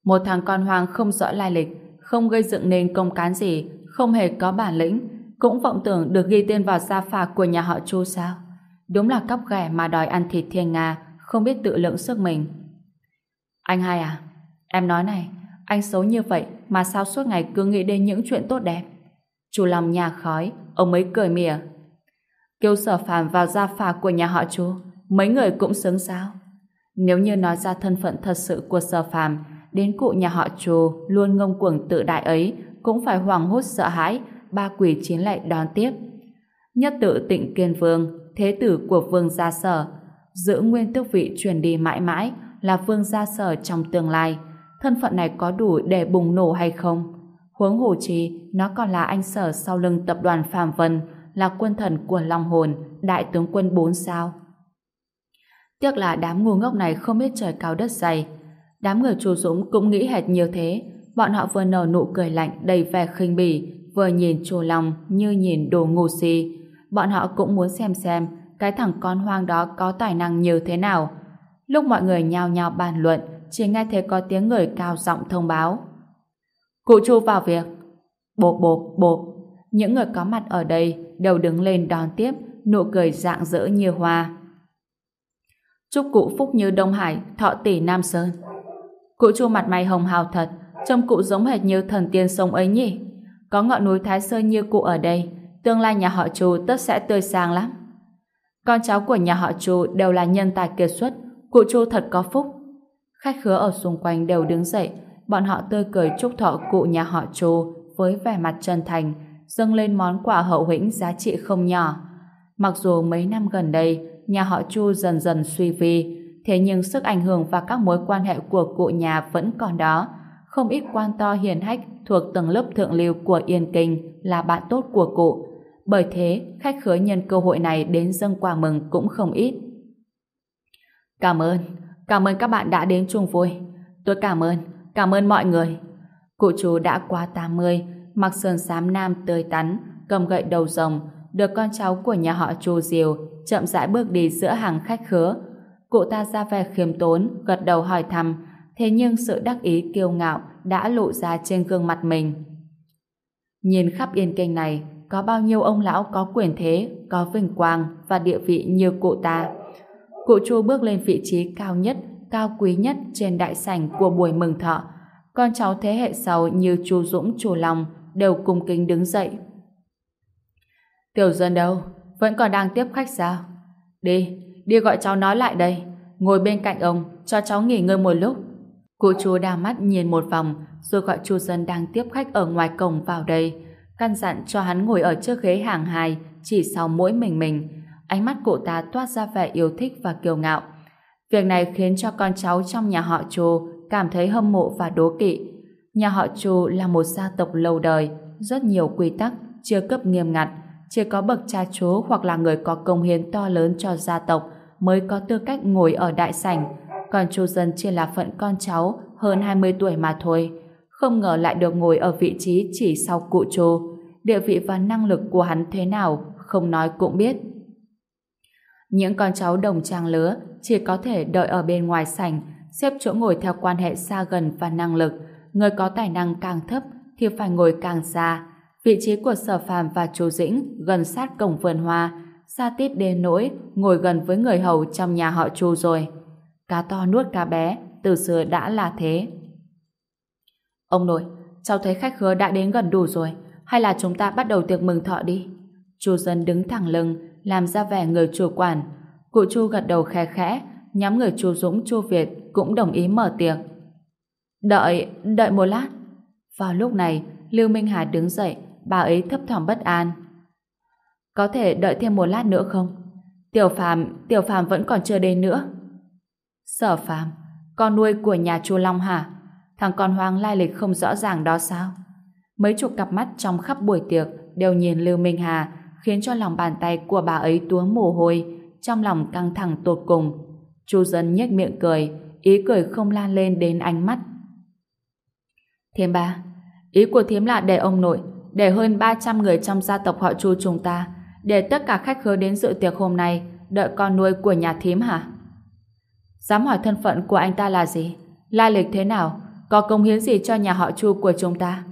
Một thằng con hoang không rõ lai lịch, không gây dựng nên công cán gì, không hề có bản lĩnh, cũng vọng tưởng được ghi tên vào gia phả của nhà họ Chu sao? Đúng là cóc ghẻ mà đòi ăn thịt thiên nga, không biết tự lượng sức mình. Anh hai à, em nói này, anh xấu như vậy mà sao suốt ngày cứ nghĩ đến những chuyện tốt đẹp? Chu lòng nhà khói, ông ấy cười mỉa. Kêu sở phàm vào gia phả của nhà họ Chu, mấy người cũng xứng sao? Nếu như nói ra thân phận thật sự của sở phàm, đến cụ nhà họ trù luôn ngông cuồng tự đại ấy cũng phải hoảng hốt sợ hãi, ba quỷ chiến lại đón tiếp. Nhất tự tịnh kiên vương, thế tử của vương gia sở, giữ nguyên tước vị truyền đi mãi mãi là vương gia sở trong tương lai. Thân phận này có đủ để bùng nổ hay không? Huống hồ chi, nó còn là anh sở sau lưng tập đoàn Phạm Vân, là quân thần của Long Hồn, đại tướng quân bốn sao. Tiếc là đám ngu ngốc này không biết trời cao đất dày. Đám người chu Dũng cũng nghĩ hệt như thế. Bọn họ vừa nở nụ cười lạnh đầy vẻ khinh bỉ, vừa nhìn chu lòng như nhìn đồ ngu si. Bọn họ cũng muốn xem xem cái thằng con hoang đó có tài năng như thế nào. Lúc mọi người nhao nhao bàn luận, chỉ nghe thấy có tiếng người cao giọng thông báo. Cụ chu vào việc. Bộp bộp bộp. Những người có mặt ở đây đều đứng lên đón tiếp, nụ cười rạng rỡ như hoa. Chúc cụ phúc như Đông Hải, thọ tỷ Nam Sơn. Cụ chu mặt mày hồng hào thật, trông cụ giống hệt như thần tiên sông ấy nhỉ. Có ngọn núi Thái Sơn như cụ ở đây, tương lai nhà họ Chu tất sẽ tươi sáng lắm. Con cháu của nhà họ Chu đều là nhân tài kiệt xuất, cụ Chu thật có phúc. Khách khứa ở xung quanh đều đứng dậy, bọn họ tươi cười chúc thọ cụ nhà họ Chu với vẻ mặt chân thành, dâng lên món quà hậu hĩnh giá trị không nhỏ. Mặc dù mấy năm gần đây, nhà họ Chu dần dần suy vi, thế nhưng sức ảnh hưởng và các mối quan hệ của cụ nhà vẫn còn đó. Không ít quan to hiền hách thuộc tầng lớp thượng lưu của Yên Kinh là bạn tốt của cụ. Bởi thế, khách khứa nhân cơ hội này đến dâng quà mừng cũng không ít. Cảm ơn, cảm ơn các bạn đã đến chung vui. Tôi cảm ơn, cảm ơn mọi người. Cụ chú đã qua 80, mặc sườn xám nam tươi tắn, cầm gậy đầu rồng, được con cháu của nhà họ Chu Diều chậm rãi bước đi giữa hàng khách khứa. Cụ ta ra vẻ khiêm tốn, gật đầu hỏi thăm, thế nhưng sự đắc ý kiêu ngạo đã lộ ra trên gương mặt mình. Nhìn khắp yên kinh này, có bao nhiêu ông lão có quyền thế, có vinh quang và địa vị như cụ ta. Cụ Chu bước lên vị trí cao nhất, cao quý nhất trên đại sảnh của buổi mừng thọ. Con cháu thế hệ sau như Chu Dũng, Chu Long đều cùng kính đứng dậy. Tiểu dân đâu? Vẫn còn đang tiếp khách sao? Đi, đi gọi cháu nó lại đây. Ngồi bên cạnh ông, cho cháu nghỉ ngơi một lúc. Cụ chú đào mắt nhìn một vòng, rồi gọi chu dân đang tiếp khách ở ngoài cổng vào đây. Căn dặn cho hắn ngồi ở trước ghế hàng hai, chỉ sau mỗi mình mình. Ánh mắt cụ ta toát ra vẻ yêu thích và kiêu ngạo. Việc này khiến cho con cháu trong nhà họ Chu cảm thấy hâm mộ và đố kỵ. Nhà họ Chu là một gia tộc lâu đời, rất nhiều quy tắc, chưa cấp nghiêm ngặt, chỉ có bậc cha chú hoặc là người có công hiến to lớn cho gia tộc mới có tư cách ngồi ở đại sảnh, còn Chu Dân chỉ là phận con cháu hơn 20 tuổi mà thôi. Không ngờ lại được ngồi ở vị trí chỉ sau cụ Chu. Địa vị và năng lực của hắn thế nào, không nói cũng biết. Những con cháu đồng trang lứa chỉ có thể đợi ở bên ngoài sảnh, xếp chỗ ngồi theo quan hệ xa gần và năng lực. Người có tài năng càng thấp thì phải ngồi càng xa. Vị trí của Sở Phàm và Chu Dĩnh gần sát cổng vườn hoa, xa tít đến nỗi ngồi gần với người hầu trong nhà họ Chu rồi. Cá to nuốt cá bé, từ xưa đã là thế. Ông nội, cháu thấy khách khứa đã đến gần đủ rồi, hay là chúng ta bắt đầu tiệc mừng thọ đi? Chu dân đứng thẳng lưng, làm ra vẻ người chủ quản. Cụ Chu gật đầu khẽ khẽ, nhắm người Chu Dũng, Chu Việt cũng đồng ý mở tiệc. Đợi, đợi một lát. Vào lúc này, Lưu Minh Hà đứng dậy, bà ấy thấp thỏm bất an. Có thể đợi thêm một lát nữa không? Tiểu Phàm, Tiểu Phàm vẫn còn chưa đến nữa. Sở Phàm, con nuôi của nhà chu Long hả? Thằng con hoang lai lịch không rõ ràng đó sao? Mấy chục cặp mắt trong khắp buổi tiệc đều nhìn Lưu Minh Hà, khiến cho lòng bàn tay của bà ấy túa mồ hôi, trong lòng căng thẳng tột cùng. Chu dân nhếch miệng cười, ý cười không lan lên đến ánh mắt. Thiêm ba, ý của thiếm là để ông nội, để hơn 300 người trong gia tộc họ Chu chúng ta, để tất cả khách khứa đến dự tiệc hôm nay, đợi con nuôi của nhà thím hả? Dám hỏi thân phận của anh ta là gì? Lai lịch thế nào? Có công hiến gì cho nhà họ Chu của chúng ta?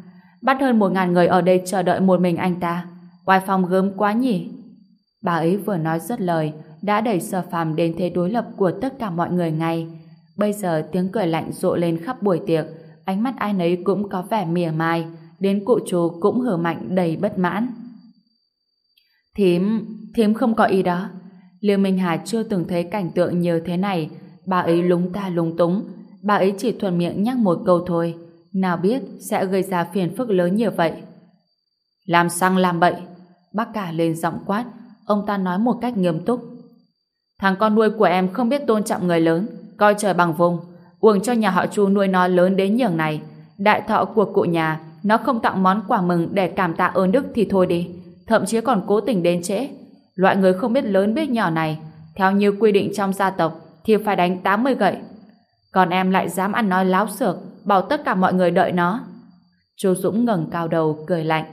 Bắt hơn một ngàn người ở đây chờ đợi một mình anh ta. Oai phong gớm quá nhỉ? Bà ấy vừa nói rất lời, đã đẩy sở phàm đến thế đối lập của tất cả mọi người ngay. Bây giờ tiếng cười lạnh rộ lên khắp buổi tiệc, ánh mắt ai nấy cũng có vẻ mỉa mai, đến cụ chú cũng hở mạnh đầy bất mãn. Thím, thím không có ý đó. Liêu Minh Hà chưa từng thấy cảnh tượng như thế này, bà ấy lúng ta lúng túng, bà ấy chỉ thuần miệng nhắc một câu thôi, nào biết sẽ gây ra phiền phức lớn như vậy. Làm xăng làm bậy, bác cả lên giọng quát, ông ta nói một cách nghiêm túc. Thằng con nuôi của em không biết tôn trọng người lớn, coi trời bằng vùng, uổng cho nhà họ Chu nuôi nó lớn đến nhường này. Đại thọ của cụ nhà, nó không tặng món quà mừng để cảm tạ ơn đức thì thôi đi, thậm chí còn cố tình đến trễ. Loại người không biết lớn biết nhỏ này, theo như quy định trong gia tộc thì phải đánh 80 gậy. Còn em lại dám ăn nói láo xược, bảo tất cả mọi người đợi nó. Chu Dũng ngẩng cao đầu cười lạnh.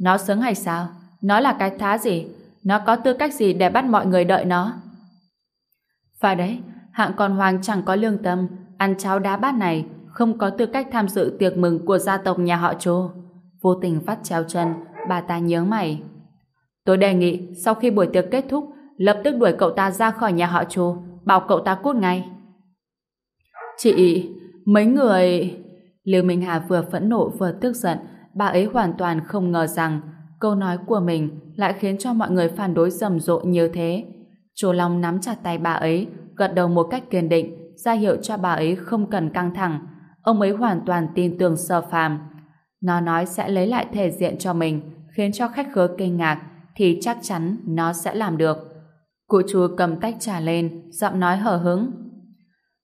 Nó sướng hay sao? Nó là cái thá gì? Nó có tư cách gì để bắt mọi người đợi nó? Phải đấy, hạng con hoàng chẳng có lương tâm, ăn cháo đá bát này, không có tư cách tham dự tiệc mừng của gia tộc nhà họ Chu. Vô tình phát treo chân, bà ta nhớ mày. Tôi đề nghị, sau khi buổi tiệc kết thúc, lập tức đuổi cậu ta ra khỏi nhà họ Chu, bảo cậu ta cút ngay. Chị, mấy người... Lưu Minh Hà vừa phẫn nộ vừa tức giận, bà ấy hoàn toàn không ngờ rằng câu nói của mình lại khiến cho mọi người phản đối rầm rộ như thế. Chu Long nắm chặt tay bà ấy, gật đầu một cách kiên định, ra hiệu cho bà ấy không cần căng thẳng. Ông ấy hoàn toàn tin tưởng sơ phàm. Nó nói sẽ lấy lại thể diện cho mình, khiến cho khách khứa kinh ngạc, thì chắc chắn nó sẽ làm được. Cụ chú cầm tách trà lên, giọng nói hở hứng.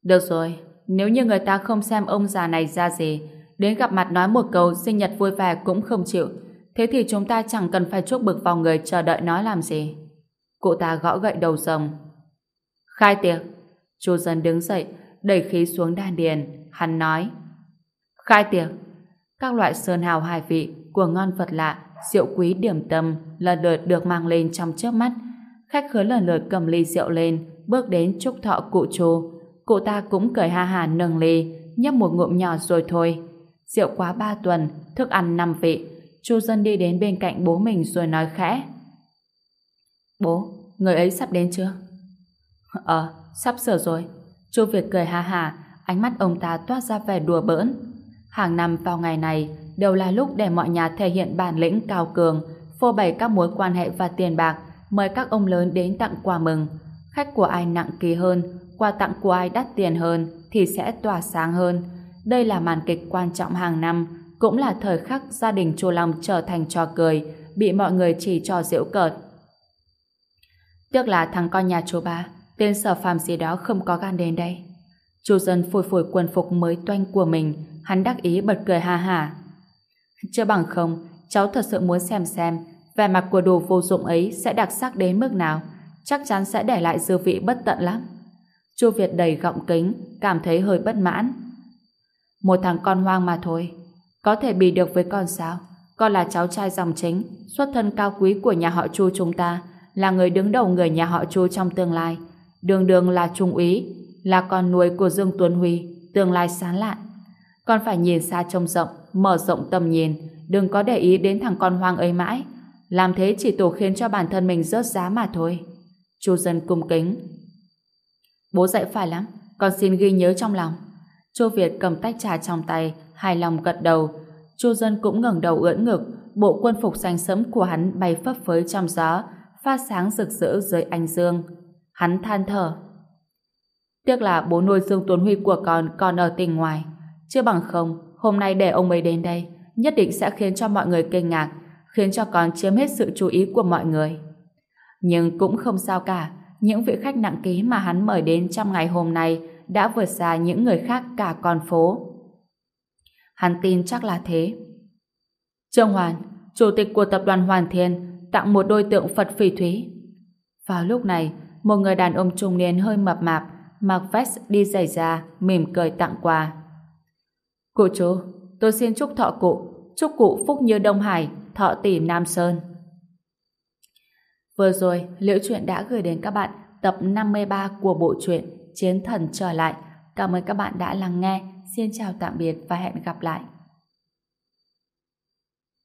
Được rồi, nếu như người ta không xem ông già này ra gì, đến gặp mặt nói một câu sinh nhật vui vẻ cũng không chịu, thế thì chúng ta chẳng cần phải chuốc bực vào người chờ đợi nói làm gì. Cụ ta gõ gậy đầu rồng. Khai tiệc. Chu dân đứng dậy, đẩy khí xuống đan điền. Hắn nói. Khai tiệc. Các loại sơn hào hải vị của ngon vật lạ, rượu quý điểm tâm lần lượt được mang lên trong chớp mắt. Khách khứa lần lượt cầm ly rượu lên, bước đến chúc thọ cụ Chu. Cụ ta cũng cười ha hà nâng ly, nhấp một ngụm nhỏ rồi thôi. Rượu quá ba tuần, thức ăn năm vị. Chu dân đi đến bên cạnh bố mình rồi nói khẽ. Bố, người ấy sắp đến chưa? Ờ, sắp sửa rồi. Chu Việt cười ha hà, ánh mắt ông ta toát ra vẻ đùa bỡn. Hàng năm vào ngày này đều là lúc để mọi nhà thể hiện bản lĩnh cao cường, phô bày các mối quan hệ và tiền bạc, mời các ông lớn đến tặng quà mừng. Khách của ai nặng ký hơn, quà tặng của ai đắt tiền hơn thì sẽ tỏa sáng hơn. Đây là màn kịch quan trọng hàng năm, cũng là thời khắc gia đình Chu Long trở thành trò cười, bị mọi người chỉ trò giễu cợt. Tiếc là thằng con nhà chú ba, tên sở phàm gì đó không có gan đến đây. Chu dân phủi phủi quần phục mới toanh của mình, hắn đắc ý bật cười ha hả. Chưa bằng không, cháu thật sự muốn xem xem vẻ mặt của đồ vô dụng ấy sẽ đặc sắc đến mức nào, chắc chắn sẽ để lại dư vị bất tận lắm. Chu Việt đầy gọng kính, cảm thấy hơi bất mãn. Một thằng con hoang mà thôi, có thể bị được với con sao? Con là cháu trai dòng chính, xuất thân cao quý của nhà họ Chu chúng ta, là người đứng đầu người nhà họ Chu trong tương lai. Đường đường là trung úy, là con nuôi của Dương Tuấn Huy, tương lai sáng lạn. Con phải nhìn xa trông rộng, mở rộng tầm nhìn, đừng có để ý đến thằng con hoang ấy mãi. Làm thế chỉ tổ khiến cho bản thân mình rớt giá mà thôi. Chu dân cung kính. Bố dạy phải lắm, con xin ghi nhớ trong lòng. Chu Việt cầm tách trà trong tay, hài lòng gật đầu. Chu dân cũng ngẩng đầu ưỡn ngực, bộ quân phục xanh sẫm của hắn bay phấp phới trong gió, phát sáng rực rỡ dưới ánh dương. Hắn than thở. Tiếc là bố nuôi Dương Tuấn Huy của con còn ở tỉnh ngoài. Chưa bằng không, hôm nay để ông ấy đến đây, nhất định sẽ khiến cho mọi người kinh ngạc, khiến cho con chiếm hết sự chú ý của mọi người. Nhưng cũng không sao cả, những vị khách nặng ký mà hắn mời đến trong ngày hôm nay đã vượt xa những người khác cả con phố. Hắn tin chắc là thế. Trương Hoàn, chủ tịch của tập đoàn Hoàn Thiên, tặng một đôi tượng Phật phỉ thúy. Vào lúc này, một người đàn ông trung niên hơi mập mạp, mặc vest đi giày da, mỉm cười tặng quà. Cụ chú, tôi xin chúc thọ cụ, chúc cụ phúc như Đông Hải, thọ tỷ Nam Sơn. Vừa rồi, Liễu Chuyện đã gửi đến các bạn tập 53 của bộ truyện Chiến Thần Trở Lại. Cảm ơn các bạn đã lắng nghe. Xin chào tạm biệt và hẹn gặp lại.